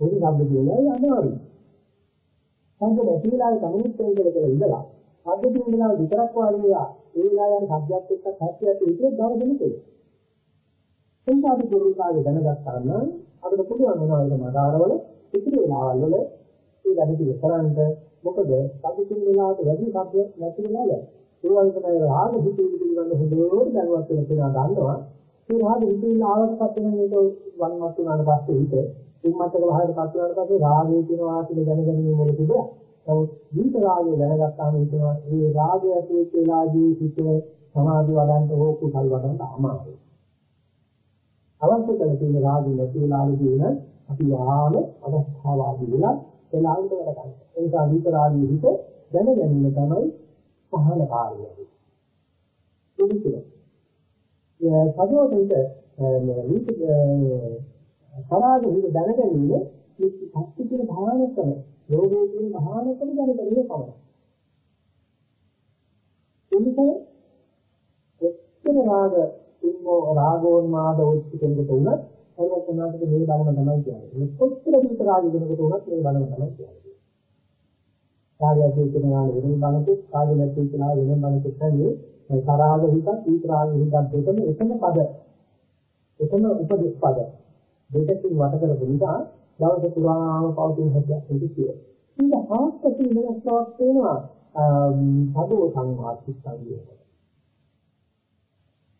ඒක සද්ද කියලායි අමාරුයි. සද්ද නැති වෙලාවේ කමුත් කියලා කියලා ඉඳලා සද්ද තියෙන වෙලාව විතරක් වාඩි වෙලා ඒ වෙලාවෙන් සද්දයක් එක්ක හැප්පියට ඉතින් බව දෙන්නේ. එතන අපි ගුරුකාරය දැනගත්තා නම් අපිට පුළුවන් වෙනවා ඒක මඩාරවල ඉතිරි වෙලාවල් වල ඒ වැඩ පිළිවෙල කරන්න මොකද සතුටින් වෙලාවට වැඩි සබ්ද නැති වෙනවා ඒ වගේ තමයි රාග හිතේ පිළිබඳ හොඳට දැනුවත් වෙන කෙනා දන්නවා. ඒ රාග හිතේ ආවට පස්සේ මේක වන්වත් වුණාට පස්සේ හිත උම්මත්තක වහයට පත් වුණාට පස්සේ රාගය කියනවා කියලා දැනගැනීම වල තිබුණා. නමුත් දීප රාගය දැනගත්තාම හිතනවා මේ රාගය ඇති වෙච්ච වෙලාවේදී හිත සමාධි වඩන්න හෝ කුසල් වඩන්න අමාරුයි. අවශ්‍ය කරන තියෙන රාගය නැති වෙලාවේදී වෙන අපි යාම අවස්ථාවාදී වෙලා එලාවට වැඩ ගන්නවා. ඒ නිසා විතරාදී හිත දැන ගැනීම තමයි පහළ කාර්යය. ඒක කියලා. සදෝතෙන්ට විත කරාගේ හිත දැන ගැනීම මේ සත්‍ය කියන භාවනකම යෝගයේ කියන භාවනකම දැන ගැනීම තමයි. එනිසා එක්කම රාග ඉන්නෝ රාගෝන්මාද උච්ච කෙනෙකුට උනත් සර්වඥාන්තක මේ බලම තමයි කියන්නේ. මේ කොච්චර විතර රාග දෙනකොට උනත් මේ බලම තමයි කියන්නේ. රාගය කියනවා වෙන බලකෙත් රාගය නැති කියලා වෙන බලකෙත් තමයි මේ කරාග හිතක් ඊතරාග හිතක් දෙකම එකම පද. එකම උපදෙස් පද. දෙකකින් වට කරපු නිසා දවස පුරාම පවතින හදයක් ඒක කියනවා. ඉතින් ආස්තති වෙනස්වක් වෙනවා. සදෝ සංවාදිත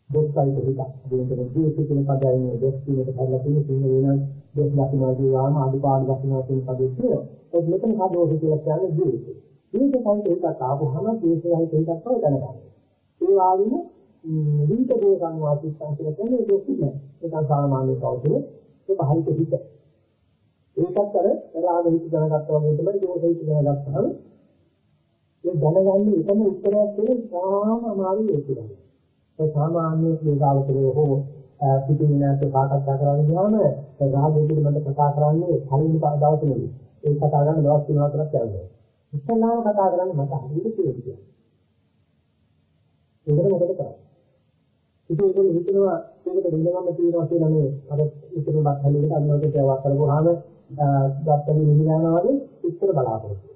සංයෝගය. දෙස්සයි දෙක දෙකෙන් ජීවිත කියන පදයෙන් දෙස් කියනට බලලා තියෙන සිංහ වෙන දෙස් ලක්ෂණ කියවාම අඩුපාඩු ලක්ෂණ කියන පදේ තියෙනවා. ඒක මෙතන හදෝෂ කියලා කියන්නේ ජීවිතය. ජීවිතයයි ඒකත් ආපුහම ජීවිතයයි ඒකත් තමයි දැනගන්න. ඒ වගේම විවිධ දේ සංවාදිතන් කියලා කියන්නේ ඒක නෙමෙයි. ඒක සාමාන්‍ය කවුද? ඒක බහිත හිත. ඒකත් අර රාග හිත දැනගත්තා වගේ තමයි දෝෂ හිත දැනගත්තාම ඒ දැනගන්නේ එකම උත්තරයක් දෙන්නේ සාම අමාරු ඒක. ඒ සාමාන්‍ය යෝගාවචරයේ හෝ පිටින් නැත් කාටත් කරන්නේ ගියාම රාගය පිළිබඳ කතා කරන්නේ කලින් දවසේ නෙවෙයි. ඒ කතා කරන දවස් තුන හතරක් යනවා. ඉස්සෙල්ලාම කතා කරන්නේ මට හරියට තේරෙන්නේ. ඒකට මොකද කරන්නේ? ඉතින් ඒක හිතනවා ඒකට දෙන්නගන්න තියෙනවා කියලා මේ අර ඉතින් බත් හැලෙකට අනුමත සේවා කරගොහම ගත්තලි නිහිරනවා වගේ ඉස්සර බලාපොරොත්තු.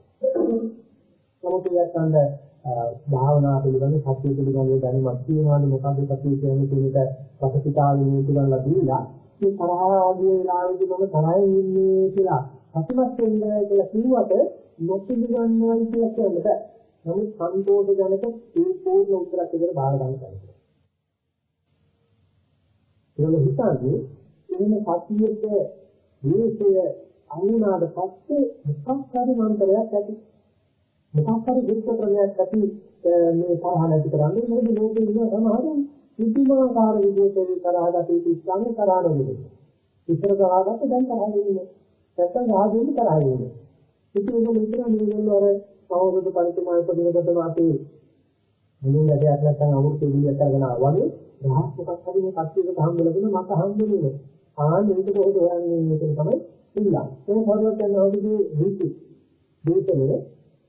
නමුත් ඒකට භාවනා පිළිබඳ සත්‍ය පිළිබඳ දැනුමක් තියෙනවානේ මොකද්ද සත්‍ය කියන්නේ කියන එක ප්‍රතිපදාවේ නිකුලලා දීලා මේ තරහාගේ වෙලාවේදී මම තරහින් ඉන්නේ කියලා සතුටක් වෙන්නේ කියලා කිව්වට නොපිළිගන්නවයි කියලා කියන්න බෑ. නමුත් සම්පෝෂ ජනක ඒ පූර්ණ උත්තරයක් විදිහට බාර ගන්න බෑ. ඒක හිතන්නේ එහෙම සත්‍යයේ විශේෂය අනුනාද පස්සේ මොකක් හරි මන්ත්‍රයක් ඇති මොකක් හරි දුක්ඛ ප්‍රඥාවක් ඇති මේ තරහ නැති කරන්නේ මොකද ලෝකේ ඉන්න සමහරවල් සිද්ධාකාර විදිහට තරහකට ඉස්සන්නේ තරහ නෙවෙයි. ඉස්සර තරහකට දැන් තරහ නෙවෙයි. නැත්තම් රාගෙන්නේ තරහ නෙවෙයි. ඉතින් ඒක විතර මේගොල්ලෝ අර අවුරුදු පරිතුමා ඉපදිනකොටම අපි මුලින් වැඩයක් නැත්නම් අවුරුදු දෙකක් කරගෙන ආවනේ රහස් මොකක් හරි මේ කට්ටියකට හම්බෙලා දෙන මට හම්බෙන්නේ. ආ මේක කොහෙද හොයන්නේ මේක තමයි ඉල්ලන්නේ. ඒ හොරවත් යන හොදේ දීති. දීතනේ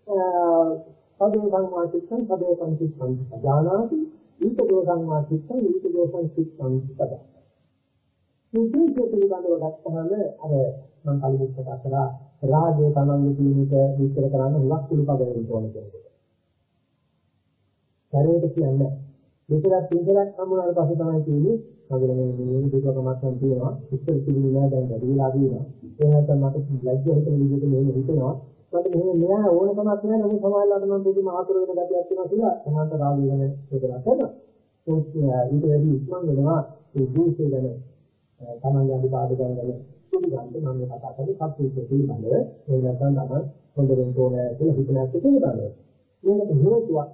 සදේ සංවාචිත්තං සදේ සංචිත්තං ජානාති. ඊට දෝ සංවාචිත්තං ඊට දෝ සංචිත්තං පද. මේ දෙක පිළිබඳව ගත්තහම අර මම කලින් කතා කරා රාගය තමන්ගේ ජීවිත විස්තර කරන්න හුඟක් පිළිපදවන්න ඕන කියලා. ශරීරයට කියන්නේ විතරක් විතරක් සම්මුණාට පස්සේ තමයි කියන්නේ මගේ මේ මේ දුකකමක් නම් තියෙනවා. ඉස්සර තිබුණේ නෑ දැන් වැඩි වෙලා තියෙනවා. ඒ නැත්නම් මට ලැජ්ජා හිතෙන විදිහට මෙහෙම හිතෙනවා. මට මෙහෙම මෙයා ඕනකමක් නෑ නමුත් සමාජලාට මම පුදුම ආතුර වෙන ගතියක් තියෙනවා කියලා සමාන්තර රාගය ගැන ඒක රසනවා ඒ ඊට වැඩි ඉක්මන් වෙනවා ඒ දීසේ ගැන තමන්ගේ අභිපාද ගැන පිළිගන්න. මම කතා කරන්නේ සත්‍යයේ පිළිබඳව. ඒ නැත්නම් තමයි හොඳ වෙන්න ඕනේ කියලා හිතනත් පිළිබඳව. මේකට හේතුවක්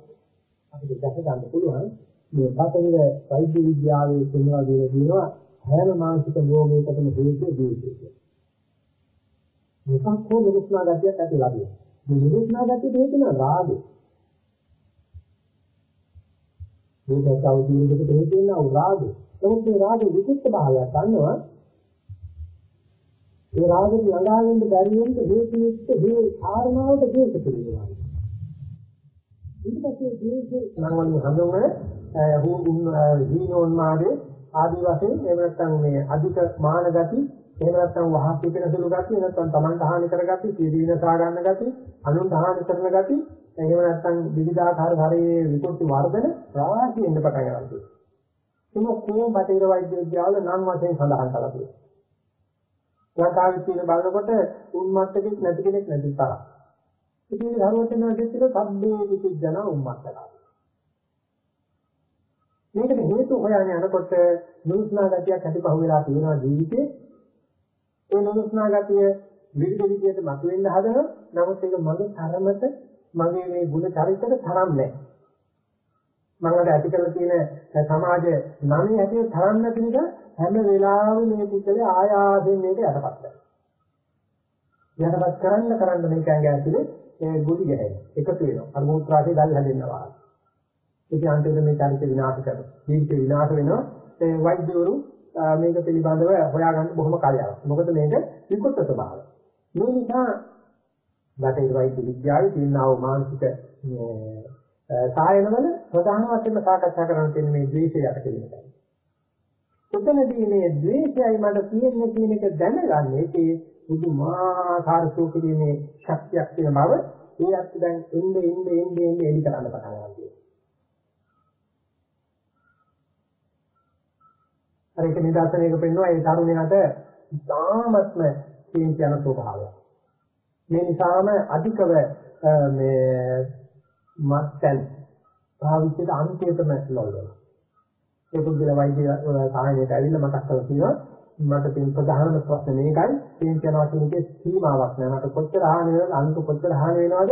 අපිට දැක ගන්න පුළුවන්. මේ බටහිර වෛද්‍ය විද්‍යාවේ කියනවා කියනවා හැම මානසික රෝගයකටම හේතුව දීර්ඝය. මේකක් හෝ නිරුස්නා ගතියක් ඇති ලබනවා. මේ නිරුස්නා ගතිය හේතුන රාගය. මේක කවුරුදෙකට හේතුන රාගය. නමුත් මේ රාග විකෘත භාවයක් ගන්නවා. ඒ රාගෙන් ළඟා වෙන්න බැරි වෙන්න හේතු යුක්ත මේ කාරණාවට හේතු පිළිගන්නවා. ඊට පස්සේ දීර්ඝ නම් වලින් හඳුන්වන හීනෝන්මාදේ ආදි වශයෙන් එහෙම නැත්නම් මේ අධික මාන ගති එහෙම නැත්නම් වහක් පිටින සුළු ගති නැත්නම් Taman හානි කරගති සීදීන සා ගන්න ගති අනුන් හානි කරන ගති එහෙම නැත්නම් විවිධාකාර ශරීරයේ විකෘති වර්ධන ප්‍රවාහී වෙන්න පටන් ගන්නවා. ඒක කොහොම බටේර වෛද්‍ය විද්‍යාවල නම් වශයෙන් සඳහන් කරලා තියෙනවා. ලංකාවේ තියෙන බලනකොට උන්මත්තකෙක් නැති කෙනෙක් නැති තරම්. ඉතින් ධර්මයෙන් දෙච්චිල සබ්බේ විචිජන උම්මත්තලා. මේකට හේතු හොයන්න යනකොට නුරුස්නා ගතියක් ඇතිපහුව වෙලා තියෙනවා ජීවිතේ. ඒ නුරුස්නා ගතිය විවිධ විදිහට මතුවෙන්න හදනවා. නමුත් ඒක මගේ තරමට මගේ මේ ගුණ චරිතයට තරම් නැහැ. මම අද ඇති කරලා තියෙන සමාජ නමේ ඇති තරම් නැති නිසා හැම වෙලාවෙම මේ පුතේ ආයාසයෙන් මේක යටපත් කරනවා. යටපත් කරන්න කරන්න මේක ඇඟ ඇතුලේ ඒ ගුලි ගැහෙන එකතු වෙනවා. අර මුත්‍රාසේ දැල් හැදෙනවා. ඒක අන්තිමට මේ චරිත විනාශ කරනවා. ජීවිත විනාශ වෙනවා. ඒ වෛද්‍යවරු මේක පිළිබඳව හොයාගන්න බොහොම කලියක්. මොකද මේක විකෘත ස්වභාවය. මේ නිසා බටහිර වෛද්‍ය විද්‍යාවේ තියෙනා මානසික සායනවල ප්‍රධාන වශයෙන්ම සාකච්ඡා කරන්න තියෙන මේ ද්වේෂය යට කිරීමයි. එතනදී මේ ද්වේෂයයි මට තියෙන්නේ කියන එක දැනගන්නේ ඒ පුදුමාකාර සූකීමේ ශක්තියක් තියෙන බව ඒ අත් දැන් එන්නේ එන්නේ එන්නේ එන්නේ එලි කරන්න පටන් ගන්නවා. අර ඒක නිදර්ශනයක පෙන්වනවා ඒ තරුණයාට ඉතාමත්ම කේන්ති යන ස්වභාවයක්. මේ නිසාම අධිකව මේ මත්යන් භාවිතයට අන්තිමටම ලොල් වෙනවා. ඒ පුදුල වෛද්‍ය සාහනයට ඇවිල්ලා මතක් කරලා තියෙනවා. මට තියෙන ප්‍රධානම ප්‍රශ්නේ මේකයි. තේන් යනවා කියන එකේ සීමාවක් නෑ. මට කොච්චර ආහන වෙනවද අනුක කොච්චර ආහන වෙනවද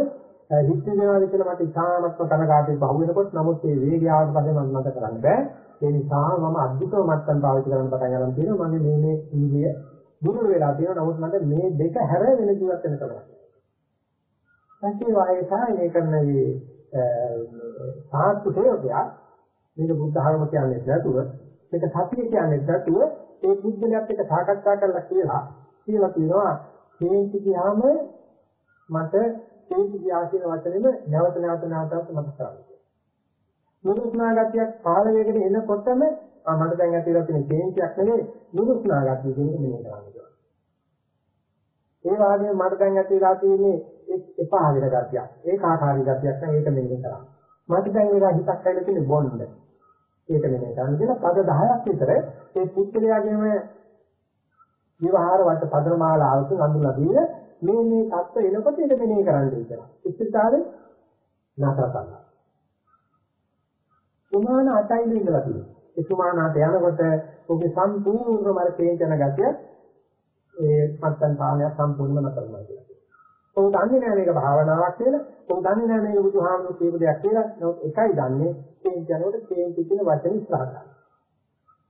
හිත වෙනවද කියලා මට ඉතාමත්ම කනගාටුයි. පහු වෙනකොට නමුත් මේ වේගය ආවට පස්සේ මම මත කරන්න බෑ. ඒ නිසා මම අද්භූතව මට්ටම් පාවිච්චි කරන්න පටන් ගන්න තියෙනවා මම මේ මේ ඉන්දිය දුර්වල වෙලා තියෙනවා නමුත් මට මේ දෙක හැර වෙන ජීවත් වෙන්න තමයි. පස්සේ වායේ සායනය කරන මේ සාහෘද තේරෝපයා මේක බුද්ධ ධර්ම කියන්නේ නැතුව මේක සතිය කියන්නේ නැතුව ඒ බුද්ධලයක් එක්ක සාකච්ඡා කරලා කියලා කියලා කියනවා හේන්ති ගියාම මට හේන්ති ගියා කියන වචනේම නැවත නැවත නැවතත් මතක් කරගන්න. නුරුස්නා ගතියක් පාල වේගයට එනකොටම ආ මට දැන් ඇතිලා තියෙන හේන්තියක් නෙවෙයි නුරුස්නා ගතිය කියන එක මෙහෙම කරන්නේ. ඒ වගේම මට දැන් ඇතිලා තියෙන්නේ එපා වෙන ගතියක්. ඒකාකාරී ගතියක් නම් ඒක මෙහෙම කරන්නේ. මට දැන් වෙලා හිතක් ඇවිල්ලා තියෙන්නේ බොන්න. ඒක නෙමෙයි ගන්න කියලා පද 10ක් විතර ඒ පුත්‍රයාගේම විවහාර වට පදමාලාවකින් අඳුනලා දීලා මේ මේ தත්ත්ව එනකොට ඒක මෙනේ කරන්න කියලා. ඉස්තිතාවේ නතර කරනවා. සුමාන අටයිලු ඉඳලා තියෙනවා. ඒ සුමානාට යනකොට ඔබේ සම්පූර්ණ මර තේජන ගතිය ඒ පත්තන් පාලනය සම්පූර්ණම කරනවා කියලා. ඔව් දන්නේ නැහැ මේක භාවනාවක් කියලා. ඔව් දන්නේ නැහැ මේක බුදුහාමුදුරු කියපු දෙයක් කියලා. නමුත් එකයි දන්නේ තේජ යනකොට තේජ කියන වචනේ ඉස්සරහට.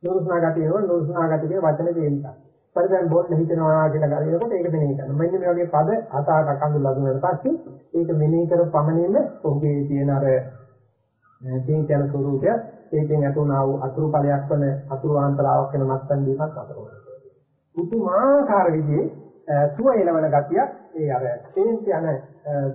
නුරුස්නා ගතිය නෝ නුරුස්නා ගතිය කියන වචනේ තේන්නා. පරිදන් බොන්න හිතනවා කියලා ගරියනකොට ඒක මෙනෙහි කරනවා. මෙන්න මේ වගේ පද අත අටක් අඳුල්ලා දුන්නාට පස්සේ ඒක මෙනෙහි කර පමණින්ම ඔහුගේ තියෙන අර තේජ යන ස්වરૂපය ඒකෙන් ඇතුණා වූ අතුරු ඵලයක් වන අතුරු ආන්තරාවක් වෙන මත්තන් දීපක් අතර වෙනවා. උතුමාකාර විදිහේ සුව එළවන ගතියක් ඒ අර තේන්ති යන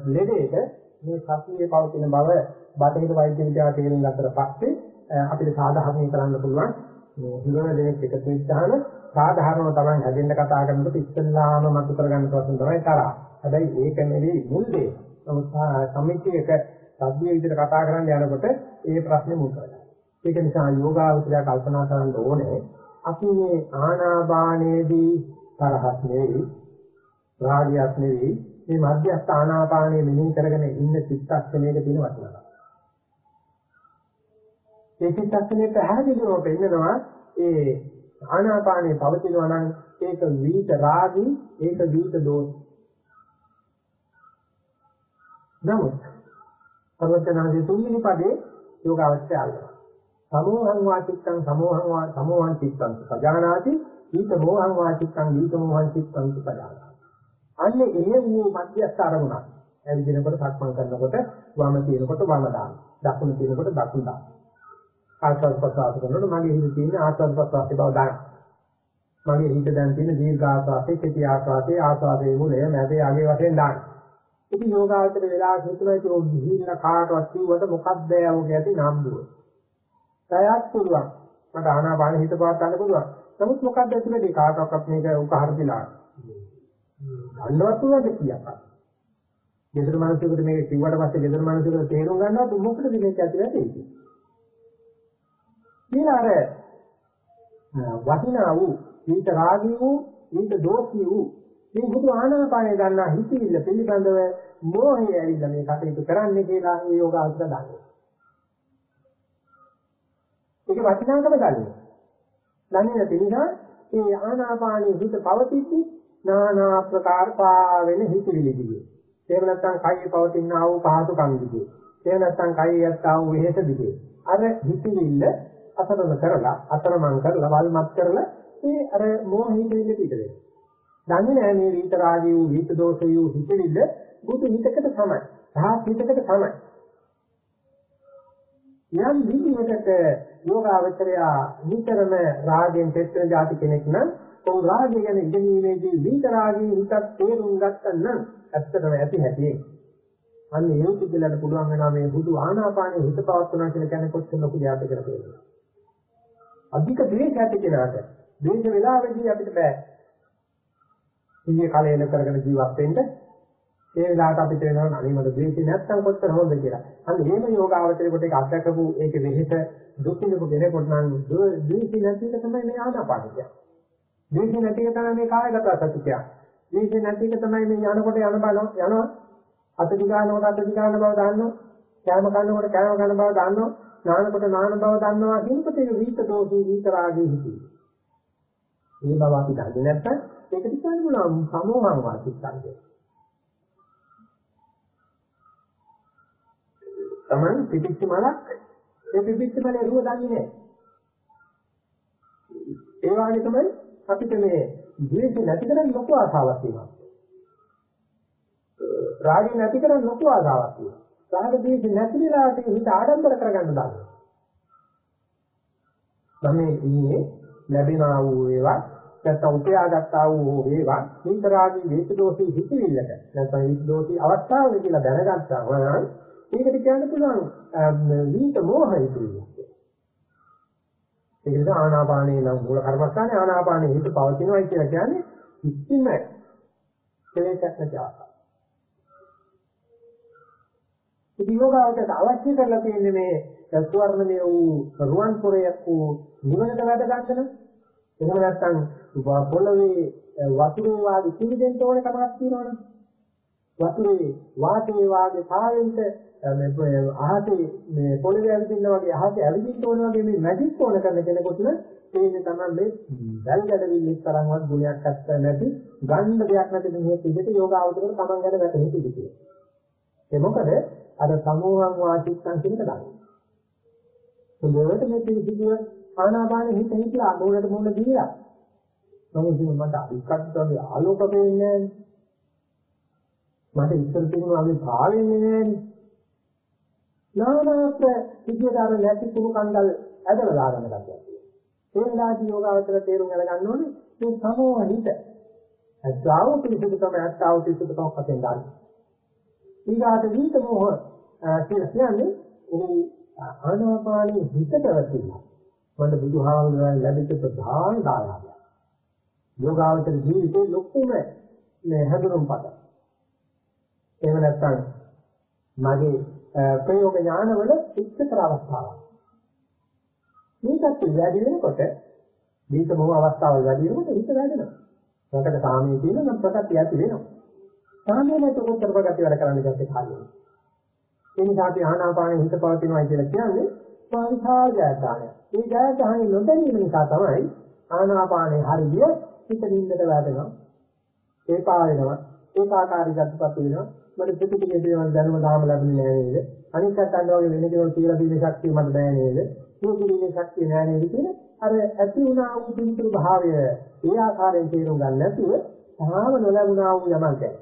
ලෙඩේට මේ සතියේ පවතින බව බටහිර වෛද්‍ය විද්‍යාව තේරුම් ගත්තට පස්සේ අපිට සාධාරණී කරන්න පුළුවන් මේ හිතන දෙයක් එකතු වෙච්චාම සාධාරණව තමයි හැදෙන්න කතා කරනකොට ඉස්සෙල්ලාම මතු කරගන්න ප්‍රශ්න තමයි තරහ. හැබැයි ඒක නෙවෙයි මුල් දේ. නමුත් සමිතියක සද්දිය විදිහට කතා කරන්න යනකොට ඒ ප්‍රශ්නේ මුල් කරගන්න. ඒක නිසා යෝගාවචරය කල්පනා කරන්න ඕනේ අපි මේ ආනාපානයේදී තරහක් නෙවෙයි රාගයක් නෙවෙයි මේ මධ්‍යස්ථ ආනාපානයේ මෙහෙම කරගෙන ඉන්න චිත්තක්ෂණයක තියෙන වටිනාකම. ඒ චිත්තක්ෂණය පැහැදිලිව පෙන්නනවා ඒ ආනාපානයේ පවතිනවා නම් ඒක වීත රාගී ඒක වීත දෝෂ. නමුත් පරවචනාදී තුන්වෙනි පදේ යෝගාවචරය ආලනවා. සමෝහං වාචිත්තං සමෝහං වා සමෝහං චිත්තං සජානාති ඊත මෝහං වාචිත්තං ඊත මෝහං චිත්තං සජානාති අන්නේ එහෙ වූ මධ්‍යස්ථ අරමුණක්. ඇවිදිනකොට සක්මන් කරනකොට වම තියෙනකොට වම දාන. දකුණ තියෙනකොට දකුණ දාන. ආස්වාද ප්‍රසආස කරනකොට මගේ හිතේ තියෙන ආස්වාද ප්‍රසආසේ බව දාන. මගේ හිත දැන් තියෙන දීර්ඝ ආස්වාදේ කෙටි ආස්වාදේ ආස්වාදේ මුලය මැදේ අගේ වශයෙන් දාන. ඉතින් යෝගාවචර වෙලා හිතනවා ඒක ගිහිල්ලා කාටවත් කිව්වට මොකක්ද යෝගය ඇති නම් දුව. සයත් පුළුවන්. මට ආනාපාන හිත පාත් ගන්න පුළුවන්. නමුත් මොකක්ද ඇතුලේ කාටවත් මේක උක හරිලා ගන්නවත් පුළුවන් කීයක්. ගෙදර මිනිස්සුන්ට මේක කිව්වට පස්සේ ගෙදර මිනිස්සුන්ට තේරුම් ගන්නවත් මොකටද මේක ඇතුළේ තියෙන්නේ. ඊළාර වටිනා වූ ඊට රාගී වූ ඊට දෝෂී වූ මේ බුදු ආනාපානය ගන්නා හිතිවිල්ල පිළිබඳව මෝහය ඇවිල්ලා මේ කටයුතු කරන්නේ කියලා මේ යෝගාවචර දන්නවා. ඒක වටිනාකම ගන්නවා. දන්නේ නැති නිසා මේ ආනාපානයේ හිත පවතිද්දී নানা ආකාර පාවෙන හිතවිලි දිගේ. එහෙම නැත්නම් කයේ පවතින ආ වූ පහසුකම් දිගේ. එහෙම නැත්නම් කයේ යත්තා වූ වෙහෙස දිගේ. අර හිතවිල්ල අතරම කරලා අතරමං කරලා වල්මත් කරලා මේ අර මොහ හිතවිල්ල පිට වෙනවා. දන්නේ නැහැ මේ විත රාගී වූ විත දෝෂී වූ හිතවිල්ල බුදු හිතකට සමයි. සහ හිතකට සමයි. යම් විදිහකට යෝගාවචරය නිතරම රාගයෙන් පෙත්වෙන જાති කෙනෙක් නම් ඔව් රාගය ගැන ඉගෙනීමේදී විත රාගී හිතක් තේරුම් ගත්තනම් ඇත්තටම ඇති හැටි අන්න ඒ උපදෙලට පුළුවන් වෙනවා මේ බුදු ආනාපානයේ හිත පවත්වනවා කියලා කියන්නේ කොච්චර ලොකු දෙයක්ද කියලා තේරෙනවා. අධික ද්වේෂ ඇති කෙනාට ද්වේෂ වෙලාවෙදී අපිට බෑ. ඉන්නේ කලෙල කරගෙන ජීවත් වෙන්න ඒ වෙලාවට අපිට වෙනවා අනේ මට ද්වේෂය නැත්තම් කොච්චර හොඳ කියලා. අන්න එහෙම යෝගාවචරයකට ඒක අත්දකපු ඒක වෙහෙස දුක් විඳපු කෙනෙකුට නම් ද්වේෂය නැති එක තමයි මේ ආනාපාන කියන්නේ. ද්වේෂය නැති එක තමයි මේ කායගත සති කියන්නේ. ද්වේෂය නැති එක තමයි මේ යනකොට යන බල යනවා. අත දිගානකොට අත දිගාන බව දන්නවා. කෑම කනකොට කෑම කන බව දන්නවා. නානකොට නාන බව දන්නවා කියනකොට ඒක විිත දෝෂී විිත රාගී හිතේ. මේ බව අපි දන්නේ නැත්නම් ඒක දිහාම මොනවා සමෝහං වාචිත්තන්ද. Taman පිටිච්ච මලක් ඒ පිටිච්ච මලේ රුව දන්නේ නැහැ. ඒ වගේ තමයි අපිට මේ ද්වේෂ නැති කරන් ලොකු ආසාවක් තියෙනවා. රාගය නැති කරන් ලොකු ආසාවක් තියෙනවා. රාග ද්වේෂ නැති වෙලාවට හිත ආඩම්බර කරගන්න දානවා. මම ඉන්නේ ලැබෙනා වූ ඒවා නැත්නම් උපයාගත්තා වූ ඒවා හිතරාගේ වේත දෝෂී හිතවිල්ලට නැත්නම් හිත දෝෂී අවස්ථාවල කියලා දැනගත්තා වුණා ඒකට කියන්න පුළුවන් විිත මොහය කියලා. ඒ නිසා ආනාපානේ නම් මූල කර්මස්ථානේ ආනාපානේ හිත පවතිනවා කියලා කියන්නේ කිසිම කෙලෙසක් නැති ආකාරය. ඉතින් යෝගාවචරයට අවශ්‍ය කරලා තියෙන්නේ මේ ස්වර්ණමය වූ රුවන් පුරයක් වූ නිවනට වැඩ ගන්න. එහෙම නැත්නම් පොළවේ වතුරේ වාගේ කිවිදෙන්න ඕන කමක් තියෙනවනේ. වතුරේ වාතයේ වාගේ සායෙන්ට මේ අහසේ මේ පොළවේ ඇවිදින්න වගේ අහසේ ඇවිදින්න ඕන වගේ මේ මැජික් ඕන කරන කෙනෙකුට තේන්නේ තමයි මේ දැල් ගැඩවිල්ලක් තරම්වත් ගුණයක් අත්ත නැති ගන්න දෙයක් නැති මිනිහෙක් විදිහට යෝගාවචරයට තමන් ගැන වැටහෙන්න ඉතියි. ඒ මොකද අර සමෝහං වාචිත්තං කියන එක ගන්න. හොඳට මේ පිළිසිදුව ආනාපාන හිත හිතලා මොනකට මොන දීලා. මම ඉතින් මට අනික්කත් වගේ ආලෝක වෙන්නේ නැහැ. මට ඉස්සර තිබුණා වගේ භාවෙන්නේ නැහැ. නානාත් විද්‍යාදාර නැති කුණු කන්දල් ඇදලා දාගන්න ගැතියක්. ඒ වෙලාවදී යෝගාවචර තේරුම් අරගන්න ඕනේ මේ සමෝහ හිත. අස්සාව පිළිසුදුකම අස්සාව පිළිසුදුකම වශයෙන් ගන්න. ඊගාට විිත මොහ කියලා කියන්නේ ඒ ආනාපානී හිතට වැටෙනවා. මට බුදුහාමුදුරන් ලැබිච්ච ප්‍රධාන දායාදය. යෝගාවචර ජීවිතේ ලොකුම මේ හැඳුනුම්පත. එහෙම නැත්නම් මගේ ප්‍රයෝග ඥානවල උච්චතර අවස්ථාවක්. මේකත් වැඩි වෙනකොට මේක මොහ අවස්ථාවල් වැඩි වෙනකොට හිත වැඩෙනවා. රටක සාමයේ තියෙන නම් ප්‍රකටය ඇති වෙනවා. සාමයේ නැතුව කොතර ප්‍රකටය වැඩ කරන්න ගත්තේ කාලේ. ඒ නිසා අපි ආනාපානෙ හිත පවතිනවා කියලා කියන්නේ විශාල ජයග්‍රහණයක්. මේ ජයග්‍රහණය නොදැනීම නිසා තමයි ආනාපානේ හරිය හිත නිින්දට වැටෙනවා. ඒකා වෙනවා. ඒකාකාරී ගතිපත් වෙනවා. මට ප්‍රතිපදිකේ දේවල් දැනුම දාම ලැබෙන්නේ නැහැ නේද? අනිත් පැත්තට වගේ වෙන දේවල් කියලා දීන ශක්තිය මට නැහැ නේද? මේ දීන ශක්තිය නැහැ නේද කියලා අර ඇති වුණා වූ පිළිතුරු භාවය ඒ ආකාරයෙන් තේරුම් ගන්න නැතුව තාම නොලැබුණා වූ යමක් ගැන.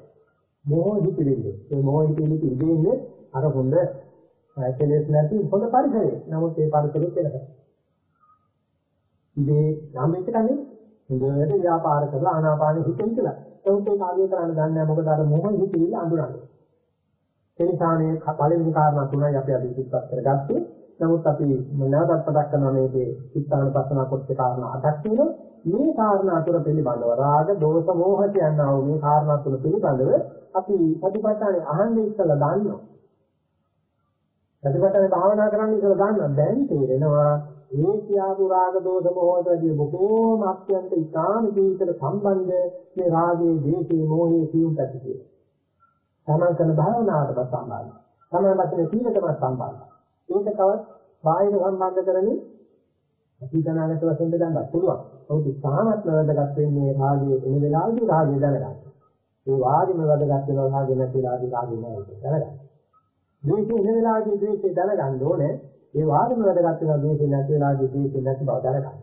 මොහොත හිතෙන්නේ. ඒ මොහොත හිතෙන්නේ ඉඳින්නේ අර හොඳ කෙලෙස් නැති හොඳ පරිසරය. නමුත් ඒ පරිසරය කියලා. ඉතින් නම් එක කන්නේ හොඳට ව්‍යාපාර කරලා ආනාපානෙ හිතෙන් කියලා. ඒකත් ඒක ආදිය කරන්න දන්නේ නැහැ මොකද අර මොහොත හිතෙන්නේ අඳුරන්නේ. ඒ නිසා මේ පළවෙනි කාරණා තුනයි අපි අද ඉස්සත් කරගත්තේ. නමුත් අපි නැවතත් පදක් කරනවා මේකේ චිත්තාන පස්සනා කොට කාරණා අටක් තියෙනවා. මේ කාරණා තුන පිළිබඳව රාග, දෝෂ, මෝහ කියනවා මේ කාරණා තුන පිළිබඳව අපි ප්‍රතිපත්තනේ අහන්නේ ඉස්සලා දන්නවා. ප්‍රතිපත්තනේ භාවනා කරන්න ඉස්සලා දන්නවා. දැන් තේරෙනවා මේ කියාපු රාග, දෝෂ, මෝහයදී බොහෝම අත්‍යන්ත ඉකාම ජීවිතේ සම්බන්ධ මේ රාගයේ, දේශේ, මෝහයේ සියුම් පැති තමන් කරන භාවනාවට සම්බන්ධයි. තමන් වශයෙන් සීලකම සම්බන්ධයි. ඒක තවත් බාහිර සම්බන්ධ කරන්නේ අතීතනාගත වශයෙන් බෙදන්නත් පුළුවන්. ඔහොත් සාමත් වැදගත් වෙන්නේ රාගයේ එන වෙලාවදී රාගය දැනගන්න. ඒ වාගෙම වැදගත් වෙනවා රාගය නැති වෙලාවදී රාගය නැහැ ඒක දැනගන්න. ද්වේෂය එන වෙලාවදී ද්වේෂය දැනගන්න ඕනේ. ඒ වාගෙම වැදගත් වෙනවා ද්වේෂය නැති වෙලාවදී ද්වේෂය නැති බව දැනගන්න.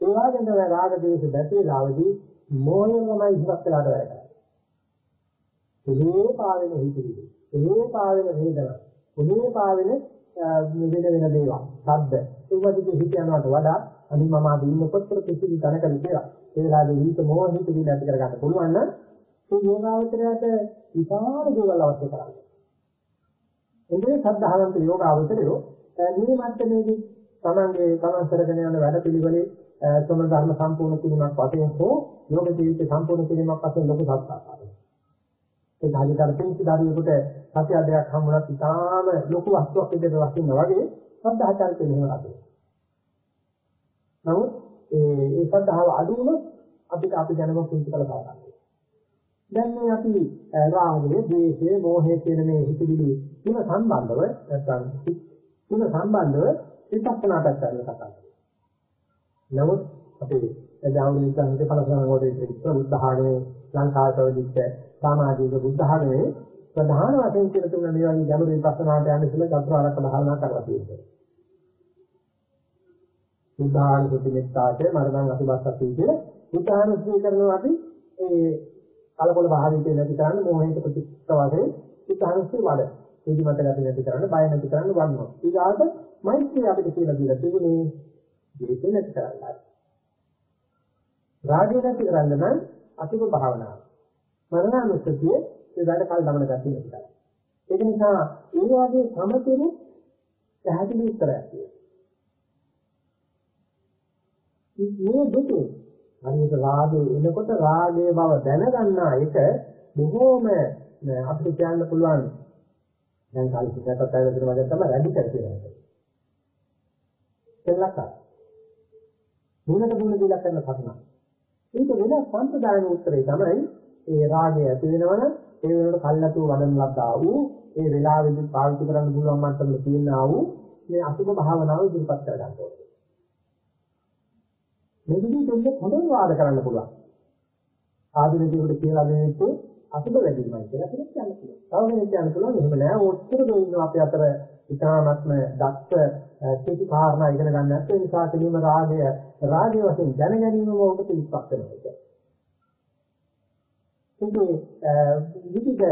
ඒ වාගෙන් තමයි රාග ද්වේෂ නැති වෙලාවදී මෝහයමයි ඉස්සක් වෙලාට වැඩ කරන්නේ. එහේ පාවෙන හිතවිලි. එහේ පාවෙන වේදනා. එහේ පාවෙන වෙන වෙන දේවල්. ශබ්ද. ඒවදිගේ හිත යනවට වඩා අනිත් මම අද ඉන්න කොච්චර කිසි තැනකද කියලා. ඒ වෙලාවේ හිත මොහ හිත දින ඇති කරගන්න පුළුවන් නම් ඒ යෝගාවචරයට විපාක දේවල් අවශ්‍ය කරන්නේ. එන්නේ සද්ධාවන්ත යෝගාවචරයෝ මේ මට්ටමේදී තමන්ගේ තමන් කරගෙන යන වැඩ පිළිවෙලේ සම ධර්ම සම්පූර්ණ කිරීමක් වශයෙන් හෝ යෝග ජීවිත සම්පූර්ණ කිරීමක් වශයෙන් ලොකු සත්‍යාවක්. ඒ ධාලිකර පිංචි ධාරියෙකුට සත්‍ය අධ්‍යයක් හම්බුනත් ඉතාම ලොකු වස්තුවක් විදිහට වස්තුන වගේ සද්ධාචාරිත මෙහෙම අදේ. නමුත් ඒ ඒ සද්ධාව අඩු වුණොත් අපිට අපි දැනම පුංචි කළ බලන්න. දැන් මේ අපි රාගය, ද්වේෂය, මෝහය කියන මේ හිතවිලි තුන සම්බන්ධව නැත්නම් තුන සම්බන්ධව විපස්සනා පැත්තට කතා කරනවා. නමුත් අපේ එදාවුනි සංහිත කලසන වලදී බුද්ධහාගේ ලංකාවට විදිහට සමාජීය බුද්ධහාගේ ප්‍රධාන වශයෙන් කියලා තුන මේ වගේ ගැඹුරු විපස්සනාට යන්න ඉස්සෙල්ලා චතුරාර්යක භාවනා කරලා තියෙනවා. බුද්ධාන සුතිමෙත්තාට මරණං අතිබස්සක් කියන බුද්ධාන සුති කරනවා අපි ඒ කලකොල භාවිතේ නැති කරන්න මොහේට ප්‍රතික්ෂේප වශයෙන් බුද්ධාන සුති වඩ. ඒදි මත ගැටි නැති කරන්න බය නැති කරන්න වඩනවා. ඊගාට මෛත්‍රිය අපිට කියලා දීලා තිබුණේ දෙක නැති කරන්නයි. රාගය නැති කරන්න නම් අතිම භාවනාව. මරණානුස්සතිය ඒ වැඩ කල් දමන ගැතිය නිසා. ඒක නිසා ඒ වගේ සමතෙරු පැහැදිලි උත්තරයක් තියෙනවා. මේ දෙකේ හරියට රාගය එනකොට රාගයේ බව දැනගන්නා එක බොහෝම අපිට කියන්න පුළුවන් දැන් කාලිකකට ඇවිදින වගේ තමයි රැඩිකල් කියන්නේ. එන්නක. මුලට මුල දීලා කරන කරුණ. ඒක වෙන සම්ප්‍රදායික උත්තරේ තමයි ඒ රාගය ඇති වෙනවනම් ඒ වෙනකොට කල්ලාතු වඩන ලද්දා වූ ඒ වෙලාවෙදි පාවිච්චි කරන්න පුළුවන් මට්ටමක තියෙනා වූ මේ අසුභ භාවනාව ඉදිරිපත් කර ගන්න ඕනේ. මේකදී දෙන්නේ හොඳට වාද කරන්න පුළුවන්. ආධුනිකයෙකුට කියලා දෙන්නේ අසුභ වැඩිමයි කියලා කෙනෙක් කියන්න පුළුවන්. තව කෙනෙක් කියන්න පුළුවන් එහෙම නෑ ඔච්චර දෙන්න අපි අතර ඉතාමත්ම දක්ෂ කීටි කාරණා ඉගෙන ගන්න නැත්නම් ඒ නිසා කෙලින්ම රාගය රාගය වශයෙන් දැන ගැනීමම ඔබට පිළිපක් වෙනවා. ඒකේ විවිධ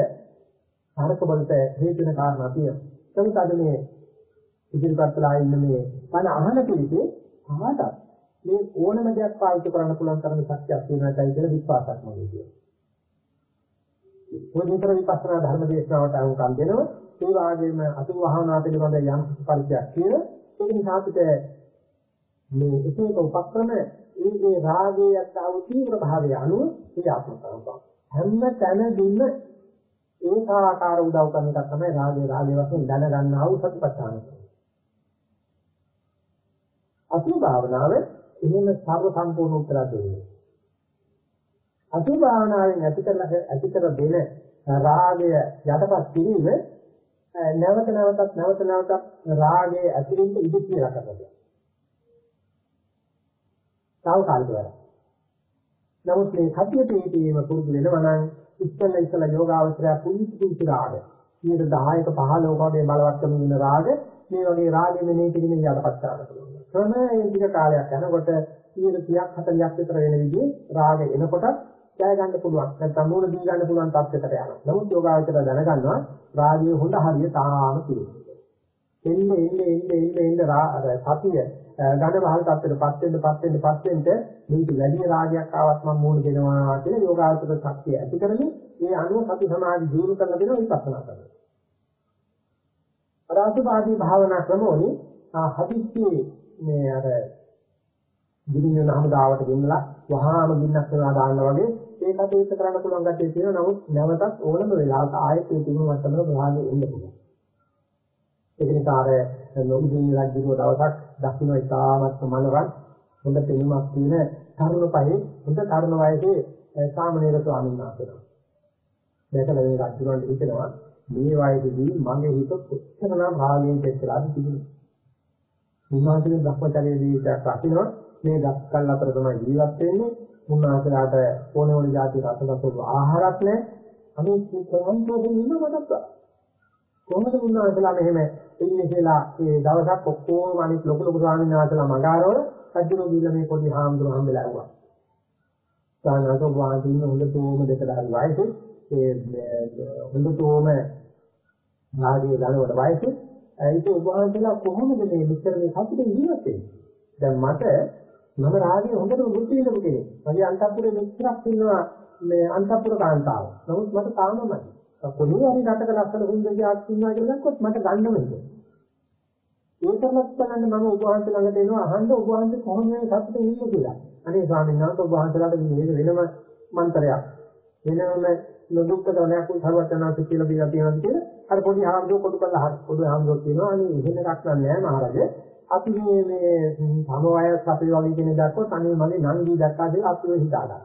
කාරක වලට හේතු වෙන කාරණා තියෙනවා. නමුත් අද මේ ඉදිරිපත් වෙලා ඉන්න මේ මන අහන පිළිදී ආහට මේ ඕනම දෙයක් පාවිච්චි කරන්න පුළුවන් තරම ශක්තියක් තියෙනවායි කියලා විශ්වාසයක් මගේ තියෙනවා. පොදුතර විපස්සනා ධර්ම දේශනාවට අනුකම් දෙනවා. ඒ වගේම අතු වහනා පිළිබඳ යම් පරිචයක් කියන ඒක නිසා අපිට මේ එක උපක්‍රම ඒ ඒ රාගයේ යත්තා වූ තීව්‍ර භාවය අනුව ක්‍රියාත්මක කරනවා. හැම තැනදීම ඒකාකාර උදව් කරන එක තමයි රාගය රාගය වශයෙන් දැන ගන්නා වූ සතිපට්ඨාන. අසු භාවනාව එහෙම සර්ව සම්පූර්ණ උත්තර දෙන්නේ. අසු භාවනාවෙන් ඇති කරන ඇති කර දෙන රාගය යටපත් කිරීම නැවත නැවතත් නැවත නැවතත් රාගයේ ඇතිවෙන්න ඉඩ කියලා කරනවා. తాවකාලික වැඩ. නමුත් මේ සතිය පිටීම පුරුදු වෙනවා නම් ඉස්සෙල්ල ඉස්සෙල්ල යෝගාවචරය පුංචි පුංචි රාග. 10ක 15ක වගේ බලවත්කම වෙන රාග මේ වගේ රාගෙ මෙනේ කිරීමෙන් යටපත් කරන්න පුළුවන්. ක්‍රමයෙන් ටික කාලයක් යනකොට 30ක් 40ක් විතර වෙන විදිහේ රාග එනකොට ජය ගන්න පුළුවන්. නැත්නම් මූණ දී ගන්න පුළුවන් තත්ත්වයකට යනවා. නමුත් යෝගාවචරය දැනගන්නවා රාගයේ හොඳ හරිය තාම පිළිගන්නවා. එන්නේ එන්නේ එන්නේ එන්නේ එන්නේ සතිය ඝන බහල් තත්ත්වයටපත් වෙන්න පත් වෙන්න පත් වෙන්න මේක වැඩි රාගයක් ආවත් මම මූණ දෙනවා කියලා යෝගාචර ශක්තිය ඇති කරගෙන මේ අනුව සති සමාධි දියුණු කරලා දෙනවා විපස්සනා කරනවා. අරාසුභාදී භාවනා ක්‍රමෝනි හදිස්සියේ මේ අර දිවින හමුදාවට ගෙන්නලා වහාම ගින්නක් වෙනවා දාන්න වගේ ඒ කටයුත්ත කරන්න පුළුවන් ගැටේ තියෙනවා නමුත් නැවතත් ඕනම වෙලාවක ආයෙත් ඒ තිබුණු මට්ටමක ප්‍රහාණය එන්න පුළුවන්. ඒක නිසා අර නොමිදින රජුගේ දවසක් දකින්න ඉතාමත් මනරක් හොඳ පෙනුමක් තියෙන තරුණ පහේ හොඳ තරුණ වයසේ සාමණේර ස්වාමීන් වහන්සේ. දැකලා මේ රජුන්ට හිතෙනවා මේ වයසේදී මගේ හිත කොච්චරනම් භාගයෙන් පෙත්ලාද තිබුණේ. උන්වහන්සේ භ්‍රමචර්ය ජීවිතයක් රකින්න මේ දක්කල් අතර තමයි ජීවත් වෙන්නේ. උන්වහන්සේලාට ඕන ඕන જાති රසගත ආහාරක් නැහැ. අනිත් සම්පූර්ණ ඉන්න මතක් කොහොමද උන්වහන්සේලා මෙහෙම ඉන්නේ කියලා ඒ දවසක් ඔක්කොම අනිත් ලොකු ලොකු ස්වාමීන් වහන්සේලා මගාරවල සජ්ජනෝ ගිහිල්ලා මේ පොඩි හාමුදුරුවෝ හම්බෙලා ආවා. සානසෝ වාදීන හොඳටම දෙකදාරි වයසේ ඒ හොඳටම නාඩිය ගලවන වයසේ ඒක ඔබ වහන්සේලා කොහොමද මේ මෙච්චර මේ සතුටින් ජීවත් වෙන්නේ? දැන් මට මම රාගයේ හොඳටම බුද්ධි විඳපු කෙනෙක්. මගේ අන්තපුරේ මෙච්චරක් ඉන්නවා මේ අන්තපුර කාන්තාව. නමුත් මට තාමමයි. කොහේ හරි රටක ලස්සන සුන්දරියක් ඉන්නවා කියලා දැක්කොත් මට ගන්න වෙන්නේ. ඒකමත් බලන්න මම ඔබ වහන්සේ ළඟට එනවා අහන්න ඔබ වහන්සේ කොහොමද මේ සතුටින් ඉන්නේ කියලා. අනේ ස්වාමීන් වහන්සේ ඔබ වහන්සේලාට මේ වෙනම මන්ත්‍රයක් වෙනම නොදුක්ක දණයක් උසවතනාසි කියලා බිලා තියෙනවා කියලා අර පොඩි ආම්දෝ කොටු කරලා හරි පොඩි ආම්දෝ කියනවා අනේ එහෙම එකක් නෑ මහරජේ අපි මේ මේ සමවයස් අපේ වගේ කෙනෙක් දැක්කොත් අනේ මගේ නංගි දැක්කා කියලා අපි හිතා ගන්නවා.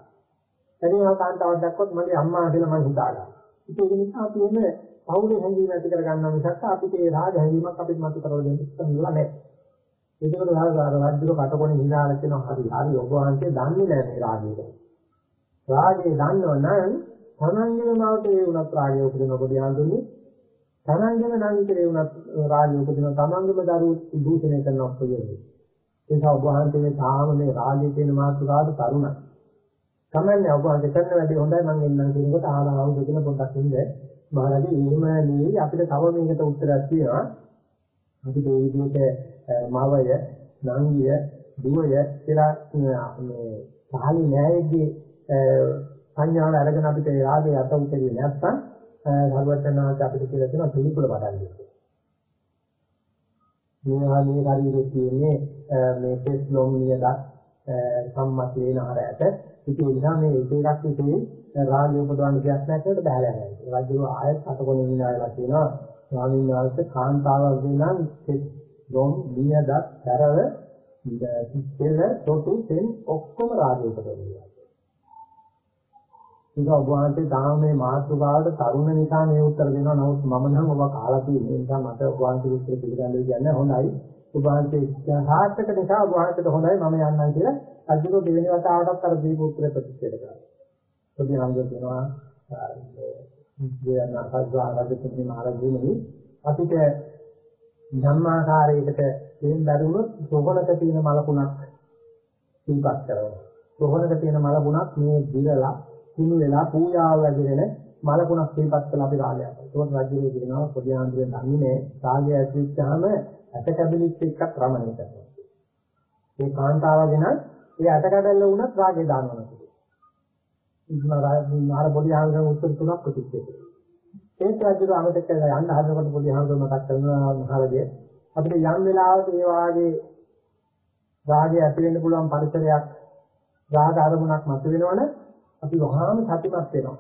එදිනවා කාන්තාවක් දැක්කොත් මගේ අම්මා කියලා මම හිතා ගන්නවා. ඒක නිසා අපි එන්නේ පෞලේ හැඟීම ඇති කර ගන්නවා මිසක් අපිට ඒ රාග හැඟීමක් අපිට මතු කරව දෙන්න ඉස්සෙල්ලා නැහැ. ඒකවල රාග රාජ්‍යක කටකොණේ හිනාලා කියනවා හරි හරි ඔබ වහන්සේ දන්නේ නැහැ මේ රාගයක. රාගය දන්නව නම් තමන්ගේම මවතේ වුණත් රාගය උපදින ඔබ ධ්‍යානෙන්නේ තමන්ගේම නංගිතරේ වුණත් රාගය උපදින තමන්ගේම දරුවෝ දූෂණය කරන ඔක්කොගෙන්නේ. ඒ නිසා ඔබ වහන්සේ තාම මේ රාගය කියන මාතෘකාවට තරුණයි. කමන්නේ ඔබ වහන්සේ කරන වැඩේ හොඳයි මම එන්නම් කියනකොට ආලා ආවුද කියලා පොඩ්ඩක් ඉන්න මහරජා එහෙම නෙවෙයි අපිට තව මේකට උත්තරයක් තියෙනවා අපිට මේ විදිහට මවය නංගිය දුවය කියලා මේ පහළි නෑයේගේ සංඥාව අරගෙන අපිට රාගය අත උතරිය නැත්නම් භගවතනාත් අපිට කියලා තියෙනවා පිළිකුල වඩන්නේ මේවා මේ ශරීරයේ තියෙන්නේ මේ කෙස් ලොම් නියදත් සම්මත වෙන ආරයට ඒක නිසා මේ එක එකක් විසින් රාගය උපදවන්න දෙයක් නැතිවට බහැලා යනවා. රාගය ආයත් අතකොනේ ඉන්නවා කියනවා ස්වාමීන් වහන්සේ කාන්තාවක් වෙනම් ගොම් දියදත් කරව ඉතින් තොටු තෙන් ඔක්කොම රාගය උපදවනවා. ඒක ඔබ වහන්සේ තාම මේ මාතෘකාවට තරුණ නිසා මේ උත්තර දෙනවා. නමුත් මම නම් ඔබ කාලා තියෙන නිසා මට ඔබ වහන්සේ උත්තර පිළිගන්න කියන්නේ හොඳයි. ඔබ වහන්සේ සාර්ථක නිසා ඔබ වහන්සේට හොඳයි මම යන්නම් කියලා අදිනු දෙවෙනි වතාවටත් අර දීප උත්තර ප්‍රතික්ෂේප කරනවා. පොඩි හම්බ වෙනවා ඒ නාසජාරජතුමනි මහරජුනි අපිට ධම්මාකාරයකට දෙන්න දරුණොත් සෝහලක තියෙන මලකුණක් දීපක් කරනවා. සෝහලක තියෙන මලකුණක් මේ දිරලා කුණු වෙලා පූජාව වැඩිරෙන මලකුණක් දීපක් කළා අපි රාගයක්. ඒක රජුගේ කියනවා පොඩි ආන්දරෙන් දන්නේ රාගය ඇතිවෙච්චාම ඇට කැබලිත් එක්ක රමණය කරනවා. මේ කාන්තාවගෙන ඒ ඇටකඩල්ල වුණත් රාගේ දානවා නේද? ඉන්නාර පොඩි ආංගම උත්තර තුනක් ප්‍රතික්ෂේප ඒත් අදිර අමතක කරලා යන්න හදනකොට පොඩි ආංගම මතක් කරනවා මහරජය අපිට යම් වෙලාවක ඒ වාගේ රාගය ඇති වෙන්න පුළුවන් පරිසරයක් රාග අරමුණක් මත වෙනවනේ අපි වහාම සතිමත් වෙනවා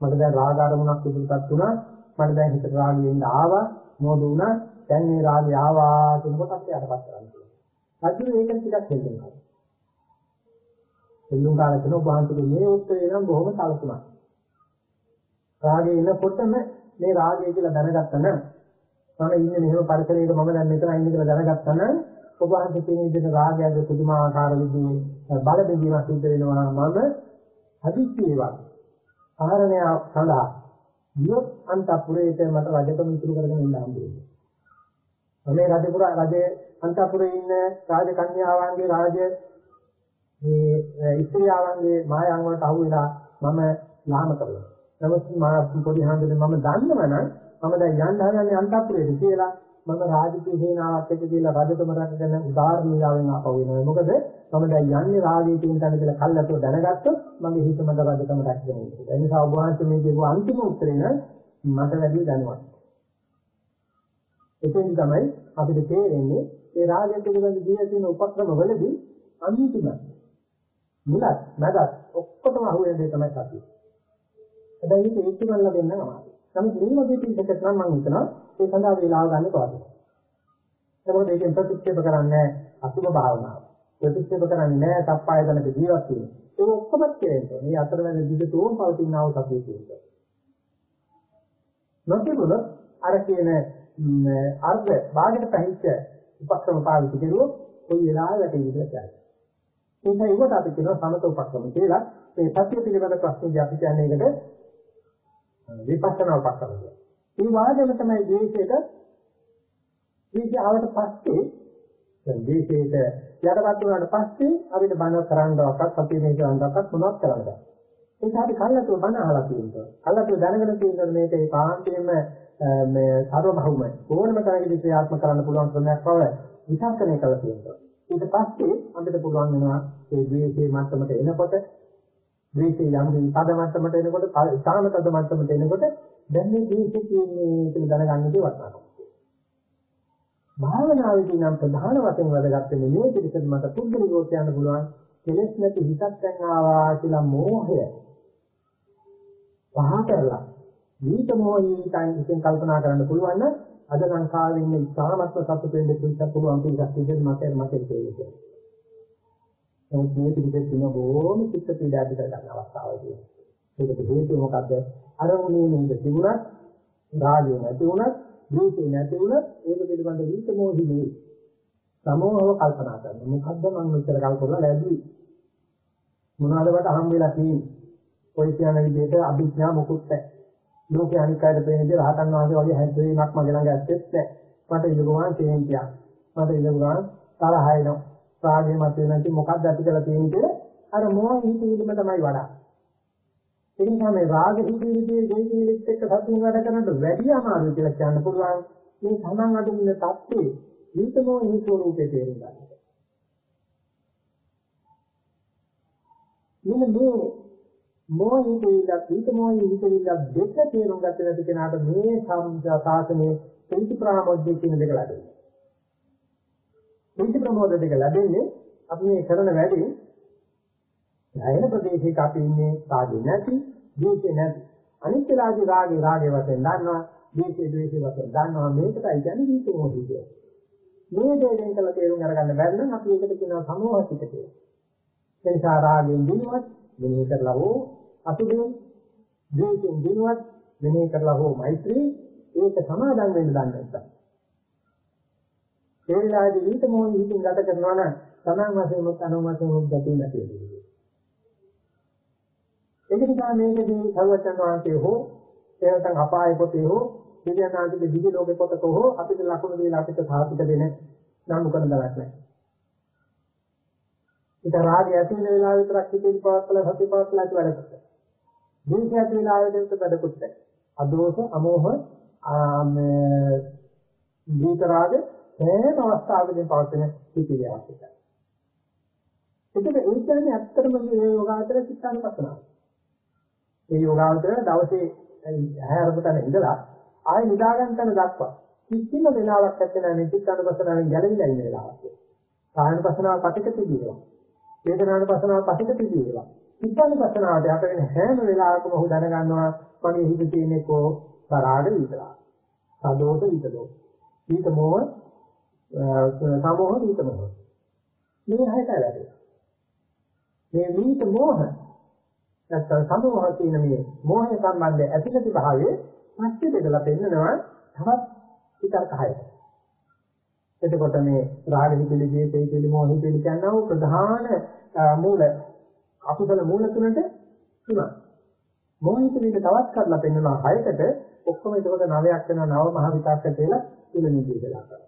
මට දැන් රාග අරමුණක් ඉදිරිපත් වුණා. මට දැන් හිතට රාගයෙන් ආවා, මොද වුණා. දැන් මේ රාගය ආවා කියනකොට අපි අරපත් කරන්නේ. අදින ඒක ටිකක් හෙල්ලෙනවා. හෙල්ලුම් කාලේ කියන වහන්සේ මේ උත්තරේ නම් බොහොම සලකුණක්. රාගය එනකොටම මේ රාගය කියලා දැනගත්තා නම් මම ඉන්නේ මෙහෙම පරිසරයක මම දැන් මෙතන ඉන්නේ කියලා දැනගත්තා නම් ඔබ වහන්සේ කියන විදිහට රාගයගේ පුදුමාකාර විදිහේ බල බෙදීමක් සිද්ධ වෙනවා මම හදිස්සියේවත් ආහරණය සඳහා යොත් අන්තපුරේට මට රජකම ඉතුරු කරගෙන ඉන්න හම්බුනේ. මේ රජපුර රජ අන්තපුරේ ඉන්න රාජකන්‍යාවන්ගේ රාජ මේ ඉස්ත්‍රියාවන්ගේ මායන් වලට අහු වෙලා මම ලාම කරනවා. නමුත් මා පොඩි හාමුදුරනේ මම දන්නවනම් මම දැන් යන්න හදන්නේ අන්තපුරේට කියලා මම රාජකීය සේනාවක් එක්ක කියලා රජකම රැකගෙන උදාාර නීලාවෙන් ආපහු එනවා. මොකද මම දැන් යන්නේ රාජකීය තියෙන තැන කියලා කල්ලාතෝ දැනගත්තොත් මගේ හිත මත රජකම රැකගෙන ඉන්නවා. ඒ නිසා ඔබ වහන්සේ මේ කියපු අන්තිම උත්තරේ නම් මට වැඩි දැනුවත්. එතෙන් තමයි අපිට තේරෙන්නේ ඒ රාජ්‍ය පිළිබඳ දී තියෙන උපක්‍රම වලදී අන්තිම මුලත් මැදත් ඔක්කොටම අහුවෙන දේ තමයි සතිය. හැබැයි මේක ඒකම ලැබෙන්න අමාරුයි. නමුත් මේ වගේ පිටකට නම් මම හිතනවා ඒ සඳහා වේලාව ගන්න පාඩුයි. ඒකෝට ඒකෙන් ප්‍රතික්ෂේප කරන්නේ අසුභ භාවනාව. ප්‍රතික්ෂේප කරන්නේ නැහැ සප්පායතනක ජීවත් වෙන. ඒක ඔක්කොම කියන්නේ මේ අතරමැද දිගටම පවතින ආව සතිය කියන්නේ. නොතිබුණ අර කියන අර්ධ භාගයට පැහිච්ච උපක්‍රම පාවිච්චි කරුවොත් ওই වෙලාවට ඉඳලා જાય. ඒක ඒකට අපි කියනවා සමත උපක්‍රම කියලා. මේ සත්‍ය පිළිබඳ ප්‍රශ්නදී අපි කියන්නේ ඒකට විපස්සනා උපක්‍රම කියලා. මේ වාදෙම තමයි දේශයට දීජාවට පස්සේ දැන් දේශයට යටපත් වුණාට පස්සේ අපිට බණ කරන්නවක්වත් අපි මේ කරන්නවක්වත් මොනවත් කරන්න බෑ. ඒක හරි කල්ලාතුව බණ අහලා තියෙනවා. කල්ලාතුව දැනගෙන තියෙනවා මේක ඒ කාන්තේම මේ සර්වභෞම ඕනම තරගදී ක්‍රියාත්මක කරන්න පුළුවන් ක්‍රමයක් බව විචාරණය කළා තියෙනවා. ඊට පස්සේ අපිට පුළුවන් වෙනවා ඒ ද්වේෂයේ මට්ටමට එනකොට ද්වේෂයේ යම් විපද මට්ටමට එනකොට ඉතාම තද මට්ටමට එනකොට දැන් මේ ද්වේෂය කියන්නේ කියලා දැනගන්න දේ වටනවා. භාවනාවේදී නම් ප්‍රධාන වශයෙන් වැදගත් වෙන්නේ මේ පිළිසෙත් මට පුදුලිකෝ කියන්න පුළුවන් කෙලෙස් නැති හිතක් දැන් ආවා කියලා මෝහය පහ කරලා මේක මොහොතෙන් ඉතින් කල්පනා කරන්න පුළුවන් නම් අද ලංකාවේ ඉන්න ඉස්හාමත්ව සතුට වෙන්න පිළිසක් පුළුවන් පිළිසක් ඉතින් මට මට තේරෙන්නේ. නමුත් මේ පිළිසෙත් දින බොහොම චිත්ත පීඩා පිට ගන්න අවස්ථාවක් තියෙනවා. ඒකට හේතුව මොකද්ද? අරමුණේ නේද තිබුණත් රාගය නැති වුණත් දීපේ නැති වුණත් ඒක පිළිබඳ විත මොහි නෙවෙයි. සමෝහව කල්පනා කරන. මොකද්ද මම මෙච්චර කල් කරලා ලැබුවේ? මොනවාද වට හම් වෙලා තියෙන්නේ? ඔය කියන විදිහට අභිඥා මොකුත් නැහැ. ලෝකේ අනික් අයට පේන විදිහ රහතන් වහන්සේ වගේ හැදෙීමක් මගේ ළඟ ඇත්තෙත් නැහැ. මට ඉලුගුවන් කේන්තියක්. මට ඉලුගුවන් තරහ එනවා. රාගය මත වෙනකි මොකක්ද ඇති කරලා තියෙන්නේ කියලා අර මොහ හිතීම තමයි වඩා. ඒ නිසා මේ රාග හිතීමේ දෙයිලිත් එක්ක සතුන් වැඩ කරනට වැඩි අමාරුයි කියලා කියන්න පුළුවන්. මේ සමන් අදින්න තත්ත්වේ විතමෝ හි ස්වરૂපේ තේරුම් ගන්න. මෙන්න මේ මොහිත විලා විතමෝ හි හිතවිලා දෙක තේරුම් ගන්න නැති කෙනාට මේ සාසනයේ ප්‍රීති ප්‍රාමෝද්‍ය කියන දෙක ලැබෙනවා. ප්‍රීති ප්‍රමෝද දෙක ලැබෙන්නේ අපි මේ කරන වැඩේ ඇයෙන ප්‍රදේශයක අපි ඉන්නේ රාගේ නැති, ද්වේෂේ නැති. අනිත් වෙලාවේ රාගේ රාගේ වශයෙන් දන්නවා, ද්වේෂේ ද්වේෂේ වශයෙන් දන්නවා මේකටයි කියන්නේ දීප මොහොතේ කියන්නේ. මේ දෙයෙන් කළ තේරුම් අරගන්න බැරි නම් අපි ඒකට කියනවා සමෝහිත කියලා. ඒ නිසා රාගෙන් දිනුවත් මෙනෙහි කරලා හෝ අතුදෙන් ද්වේෂෙන් දිනුවත් මෙනෙහි කරලා හෝ මෛත්‍රී ඒක සමාදන් වෙන්න දන්නේ නැත්නම්. ඒ වෙලාවේදී විත මොහොත හිතින් ගත කරනවා නම් තමන් වශයෙන් මුත් අනුමතයෙන් මුත් ගැටේ නැති වෙනවා. ඒක නිසා මේකදී සර්වචන් වහන්සේ හෝ එනතන් අපාය පොතේ හෝ දිව්‍යනාථගේ දිව්‍ය ලෝකේ පොතක හෝ අපිට ලකුණු දීලා අපිට සාහිත දෙන නම් කරන දලක් නැහැ. ඒක රාගය ඇති වෙන වෙලාව විතරක් හිතේ පවත්ලා සති පවත්ලා ඇති වැඩ කරනවා. දීර්ඝ ඇති වෙලාවෙත් වැඩකුත් නැහැ. අදෝෂ අමෝහ මේ දීත රාග හැම අවස්ථාවකදී පවතින හිතේ අවශ්‍යයි. ඒකද ඒ කියන්නේ ඇත්තටම මේ යෝගාචර චිත්තානුපස්සනාව. ඒ යෝගාවචරය දවසේ ඇහැරපු තැන ඉඳලා ආයෙ නිදා ගන්න තැන දක්වා කිසිම වෙලාවක් නැත්නම් මේ චිත්තානුපස්සනාවෙන් ගැලවිලා ඉන්න වෙලාවක්. කායනුපස්සනාව පටික තිබීලා. වේදනානුපස්සනාව පටික තිබීලා. චිත්තානුපස්සනාවට යට වෙන හැම වෙලාවකම ඔහු දැනගන්නවා මගේ හිතේ තියෙන කෝ තරාඩ විතරයි. සදෝත විතරෝ. ඊට මොහ සමෝහ ඊට මොහ. මේ හයට වැඩේ. මේ විිත මොහ නැත්නම් සමෝහ කියන මේ මොහය සම්බන්ධ ඇතිකති භාවයේ පස්සේ බෙදලා පෙන්නනවා තවත් විතර්ක හයකට. එතකොට මේ රාග හිතෙලි ජීතේ හිතෙලි මොහ හිතෙලි කියනවා ප්‍රධාන මූල අකුසල මූල තුනට තුනක්. මොහ හිතෙලි තවත් කරලා පෙන්නනවා හයකට ඔක්කොම එතකොට නවයක් වෙනවා නව මහ විතක්ක කියලා තුන නිදේශලා කරනවා.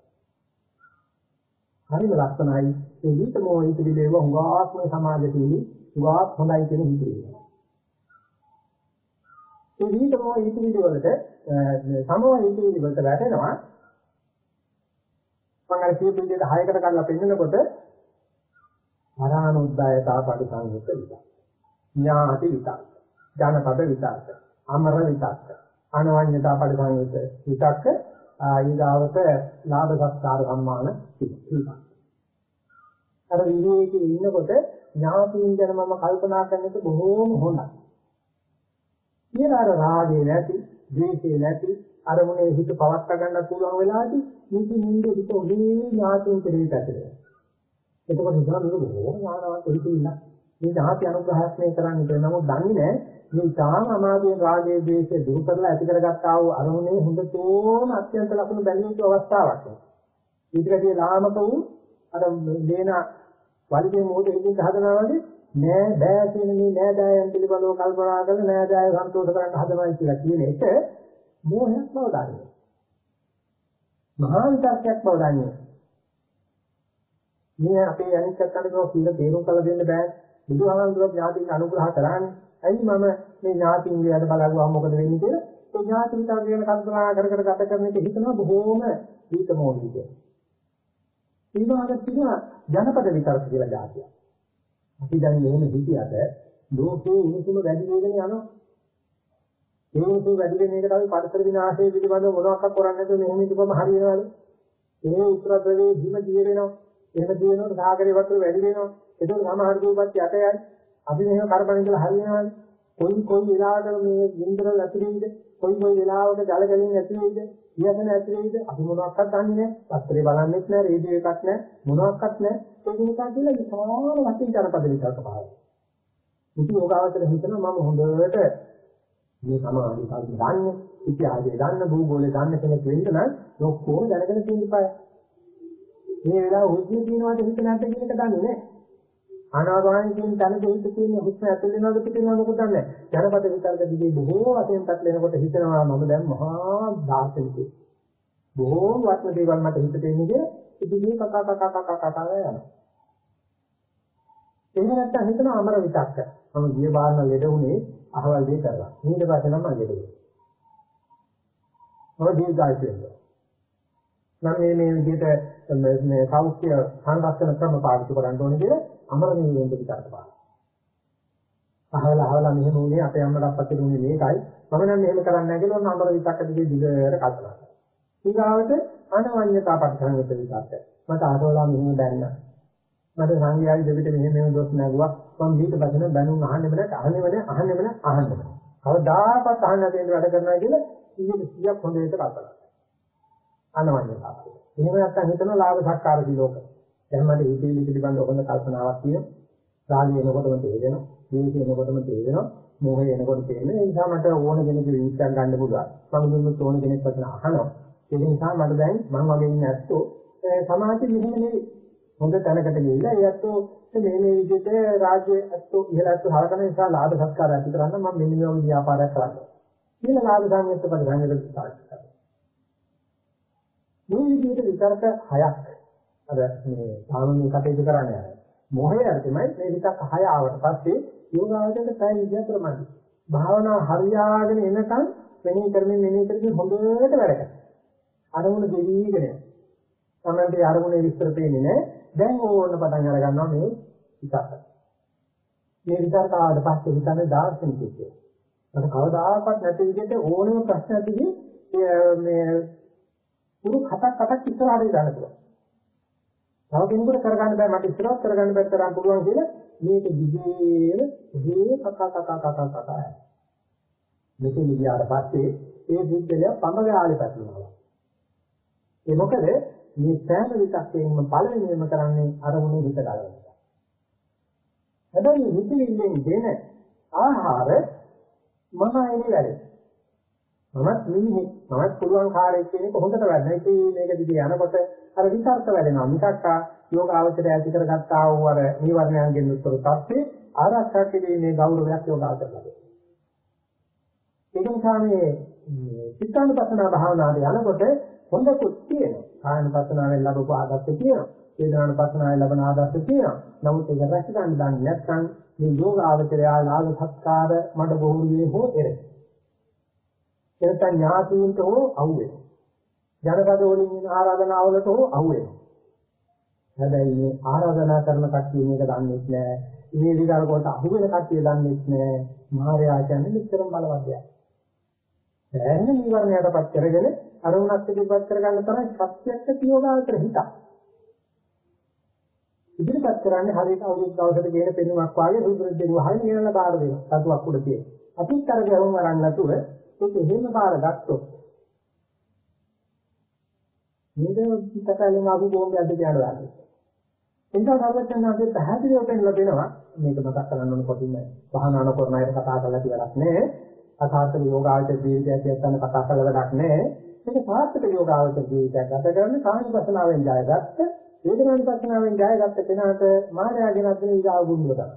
හරිම ලක්ෂණයි මේ විත මොහ හිතෙලි දේව හුඟාත්ම සමාජයේදී හුඟාත් හොඳයි කියන හිතේ. මේ විත මොහ හිතෙලි වලට සමෝ හිතෙලි වලට වැටෙනවා මම අර කියපු විදිහට හයකට කරලා පෙන්නකොට අරහනුද්දායතා පරිසංයුක්ත විතක්. ඥාති විතක්. ඥානපද විතක්. අමර විතක්. අනවඤ්ඤතා පරිසංයුක්ත විතක්. ඊගාවට ලාභ සත්කාර සම්මාන විතක්. අර විවේකයේ ඉන්නකොට ඥාතියින් ගැන මම කල්පනා කරන එක බොහෝම හොඳයි. කියලා අර රාගේ නැති, ද්වේෂේ නැති, අරමුණේ හිත පවත්වා ගන්න පුළුවන් වෙලාවදී මේක නින්දේ හිත ඔලේ ඥාතුන් කෙරේ පැතිරෙනවා. එතකොට හිතනවා මේක බොහොම ඥානවත් හිතුවිල්ල. මේ ධාති අනුග්‍රහයක් මේ කරන්නේ කියලා. නමුත් දන්නේ නැහැ මේ තාම අමාදීන් රාගයේ දේශේ දුරු කරලා ඇති කරගත්තා වූ අරමුණේ හොඳතෝම අත්‍යන්ත ලක්ෂණ බැලුම් යුතු අවස්ථාවක්. ඊටකදී ලාමක වූ අර දේන වලිගේ මොහොතේ හිතින් හදනවා වගේ නෑ බෑ කියන මේ නෑ දයයන් පිළිබඳව කල්පනා කරලා නෑ දය සන්තෝෂ කරන්න හදනවා කියලා කියන එක මෝහයක් බව දන්නේ. මහා විතර්කයක් බව දන්නේ. මේ අපේ අනිත් පැත්තට කව කියලා තේරුම් කරලා දෙන්න බෑ. බුදුහාමුදුරුවෝ ඥාතින් අනුග්‍රහ කරානේ. ඇයි මම මේ ඥාතින්ගේ අද බලගුවා මොකද වෙන්නේ කියලා? ඒ ඥාති විතර කියන කල්පනා කර කර ගත කරන එක හිතනවා බොහෝම දීතමෝලී කියලා. ඊළඟට තියෙනවා ජනපද විතරක කියලා જાතිය. අපි දැන් මෙහෙම හිතියට ලෝකේ උණුසුම වැඩි වෙගෙන යනවා. ඒ උණුසුම වැඩි වෙන එකට අපි පරිසර විනාශය පිළිබඳව මොනවක් කරන්නේ නැතුව මෙහෙම ඉඳපම හරියනවද? ඒ උත්තර ප්‍රදේශ හිම දිය වෙනවා. එහෙම දිය වෙනකොට සාගරේ වතුර වැඩි වෙනවා. ඒක සමහර දූපත් යට යයි. අපි මෙහෙම කරපණ ඉඳලා හරියනවද? කොයි කොයි වෙලාවකට මේ ගින්දර ඇතුලේද? කොයි කොයි වෙලාවක ජල ගැලීම් ඇතුලේද? ඉයසන ඇතුලේද? අපි මොනවක්වත් දන්නේ නැහැ. පත්‍රේ බලන්නෙත් නැහැ, රේඩියෝ එකක් නැහැ, මොනවක්වත් නැහැ. ඒක නිසා කියලා විශාල වශයෙන් ජනපද විතරක පහළ. ඉතින් යෝගාවචර හිතනවා මම හොඳට මේ සමාධි සාධි දන්නේ, ඉතිහාසය දන්න, භූගෝලය දන්න කෙනෙක් වෙන්න නම් ඔක්කොම දැනගෙන තියෙන්න බෑ. මේ වෙලාව හුස්ම තියෙනවාද හිත නැද්ද කියන එක දන්නේ නැහැ. ආනාපාන කියන තන දෙහිත කියන හුස්ම ඇතුල් වෙනවද පිට වෙනවද මොකද දන්නේ ජනපද විතරක දිගේ බොහෝ වශයෙන් පැටලෙනකොට හිතනවා මම දැන් මහා දාර්ශනිකයෙක්. බොහෝ වත්ම දේවල් මට හිතට එන්නේ ඉතින් කකා කකා කකා කකා යනවා. එහෙම නැත්නම් හිතනවා අමර විතක්ක. මම ගිය බාරන ලෙඩ උනේ අහවල් දෙය කරලා. ඊට පස්සේ නම් මම ලෙඩ වෙනවා මොකද දීර්ඝායු වෙනවා නම් මේ මේ විදිහට මේ සෞඛ්‍ය සංරක්ෂණ ක්‍රම පාවිච්චි කරන්න ඕනේ කියලා අමරණීය වෙන්න විතරක් බලන්න. අහවල අහවල මෙහෙම උනේ අපේ අම්මට අප්පට උනේ මේකයි. මම නම් මෙහෙම කරන්නේ නැහැ කියලා ඔන්න අමර විතක්ක දිගේ දිගට කල්පනා කරනවා. ඊගාවට අනවඤ්‍යතා පරිසංගත විතක්ක. මට අහවලා මෙහෙම දැන්න. මට සංඥායි දෙවිට මෙහෙම මෙහෙම දොස් නැගුවා. මම මේක බදින බැනුම් අහන්නෙම නැහැ, අහන්නෙම නැහැ, අහන්නෙම නැහැ, අහන්නෙම නැහැ. කවදාකවත් අහන්න දෙන්න වැඩ කරනවා කියලා 100ක් හොඳ විදිහට කල්පනා කරනවා. අනවඤ්‍යතාව. එහෙම නැත්නම් හිතන ලාභ සත්කාර දිලෝක. දැන් මට හිතේ පිළිබඳ හොඳ කල්පනාවක් තියෙනවා. රාගය එනකොටම තේරෙනවා. ද්වේෂය එනකොටම තේරෙනවා. මෝහය එනකොට තේරෙනවා. ඒ නිසා මට ඕන කෙනෙකුගේ විශ්වාස ගන්න පුළුවන්. මම දුන්නොත් ඕන කෙනෙක් වචන අහනවා. ඒ නිසා මට දැන් මම වගේ ඉන්න ඇත්තෝ සමාජෙ මෙහෙම නෙවෙයි. හොඳ තැනකට ගිහිල්ලා ඒ ඇත්තෝ මේ මේ විදිහට රාජ්‍ය ඇත්තෝ ඉහළ ඇත්තෝ හරකන නිසා ලාභ සත්කාර ඇති කරන්න මම මෙන්න මේ වගේ ව්‍යාපාරයක් කරනවා. කියලා ලාභ සංයුක්ත පරිගණකයට සාකච්ඡා කරනවා. මේ විදිහට විතරක හයක් අර මේ සාමාන්‍ය කටයුතු කරන්නේ නැහැ. මොහේ අර්ථමයි මේ විතක් හය ආවට පස්සේ යෝගාවචරයට පැය 24 මදි. භාවනා හරියාගෙන එනකන් මෙනෙහි කරමින් මෙනෙහි කරමින් හොඳට වැඩ කරනවා. අරමුණ දෙවිගෙන යනවා. තමයි අරමුණේ විස්තර පේන්නේ නැහැ. දැන් ඕන පටන් අර ගන්නවා මේ විතක්. මේ විතක් ආවට පස්සේ හිතන්නේ දාර්ශනිකයෙක් කියලා. මට කවදාකවත් නැති විදිහට ඕනම ප්‍රශ්න ඇතිදී මේ පුරු හතක් අටක් ඉස්සරහට දාන්න පුළුවන්. තව කෙනෙකුට කරගන්න බෑ මට ඉස්සරහට කරගන්න බැරි තරම් පුළුවන් කියලා මේක දිගේම දිගේ කක කක කක කක මෙතන ගියාට පස්සේ ඒ බුද්ධය පමගාලේ පැටලෙනවා. ඒ මොකද මේ සෑම විචක්කයෙන්ම පළවෙනිම කරන්නේ අරමුණේ හිත ගලන එක. හැබැයි හිතෙන්නේ දෙන ආහාර මම අයිනේ වැඩේ. මමත් මිනිහෙක් මමත් පුළුවන් කාර්යයක් කියන එක හොඳට වැඩන. ඉතින් මේක දිගේ යනකොට අර විතර්ක වැඩෙනවා. මිසක් යෝග අවශ්‍යය ඇති කරගත්තා වූ අර නිවර්ණයන්ගෙන් උත්තර තත්ත්වේ ආරක්ෂා කිරීමේ ගෞරවයක් යෝග අවශ්‍යයි. ඒක නිසා මේ චිත්තානුපස්සනා භාවනාවේ යනකොට හොඳකුත් තියෙනවා. කායනුපස්සනාවෙන් ලැබපු ආදර්ශ තියෙනවා. වේදනානුපස්සනාවෙන් ලැබෙන ආදර්ශ තියෙනවා. නමුත් ඒක රැක ගන්න දන්නේ නැත්නම් මේ යෝග අවශ්‍යය ලාභ සත්කාර මඩ බොහෝරියේ හෝ එරේ. එතන ඥාතීන්ට හෝ අහු වෙනවා. ජනපද වලින් එන ආරාධනාවලට හෝ අහු වෙනවා. හැබැයි මේ ආරාධනා කරන කට්ටිය මේක දන්නේ නැහැ. මේ විකාර කොට අහු වෙන කට්ටිය දන්නේ නැහැ. මහරයා කියන්නේ මෙච්චරම බලවත්යක්. දැන් නිවර්ණයටපත් කරගෙන අරුණත් පිළිපත් කරගන්න තරම් සත්‍යයක් තියෝගාතර හිතක්. ඉදිරිපත් කරන්නේ හරියට අවුරුදු දවසකට ගේන පෙනුමක් වාගේ රුද්‍රෙන් වහගෙන ගෙනලා බාර දෙනවා. සතුවක් උඩ තියෙන. අපිත් අර ගැහුම් අරන් නැතුව ඒක එහෙම බාර ගත්තොත් මේක පිටකලින් ආපු බෝම්බයක් දෙක යනවා. එනිසා සර්වඥාන්සේ පැහැදිලිව පෙන්නලා දෙනවා මේක මතක් කරගන්න ඕන කොටින්ම වහනාන කරන අයට කතා කරලා කියලාක් නෑ. අසාර්ථක යෝගාවචර ජීවිතයක් ගැන කතා කරලා වැඩක් නෑ. මේක සාර්ථක යෝගාවචර ජීවිතයක් ගත කරන්නේ කායපසනාවෙන් ජයගත්ත වේදනානුපස්සනාවෙන් ජයගත්ත කෙනාට මායාවගෙනත් නේ ඊගාව ගුණ උදා.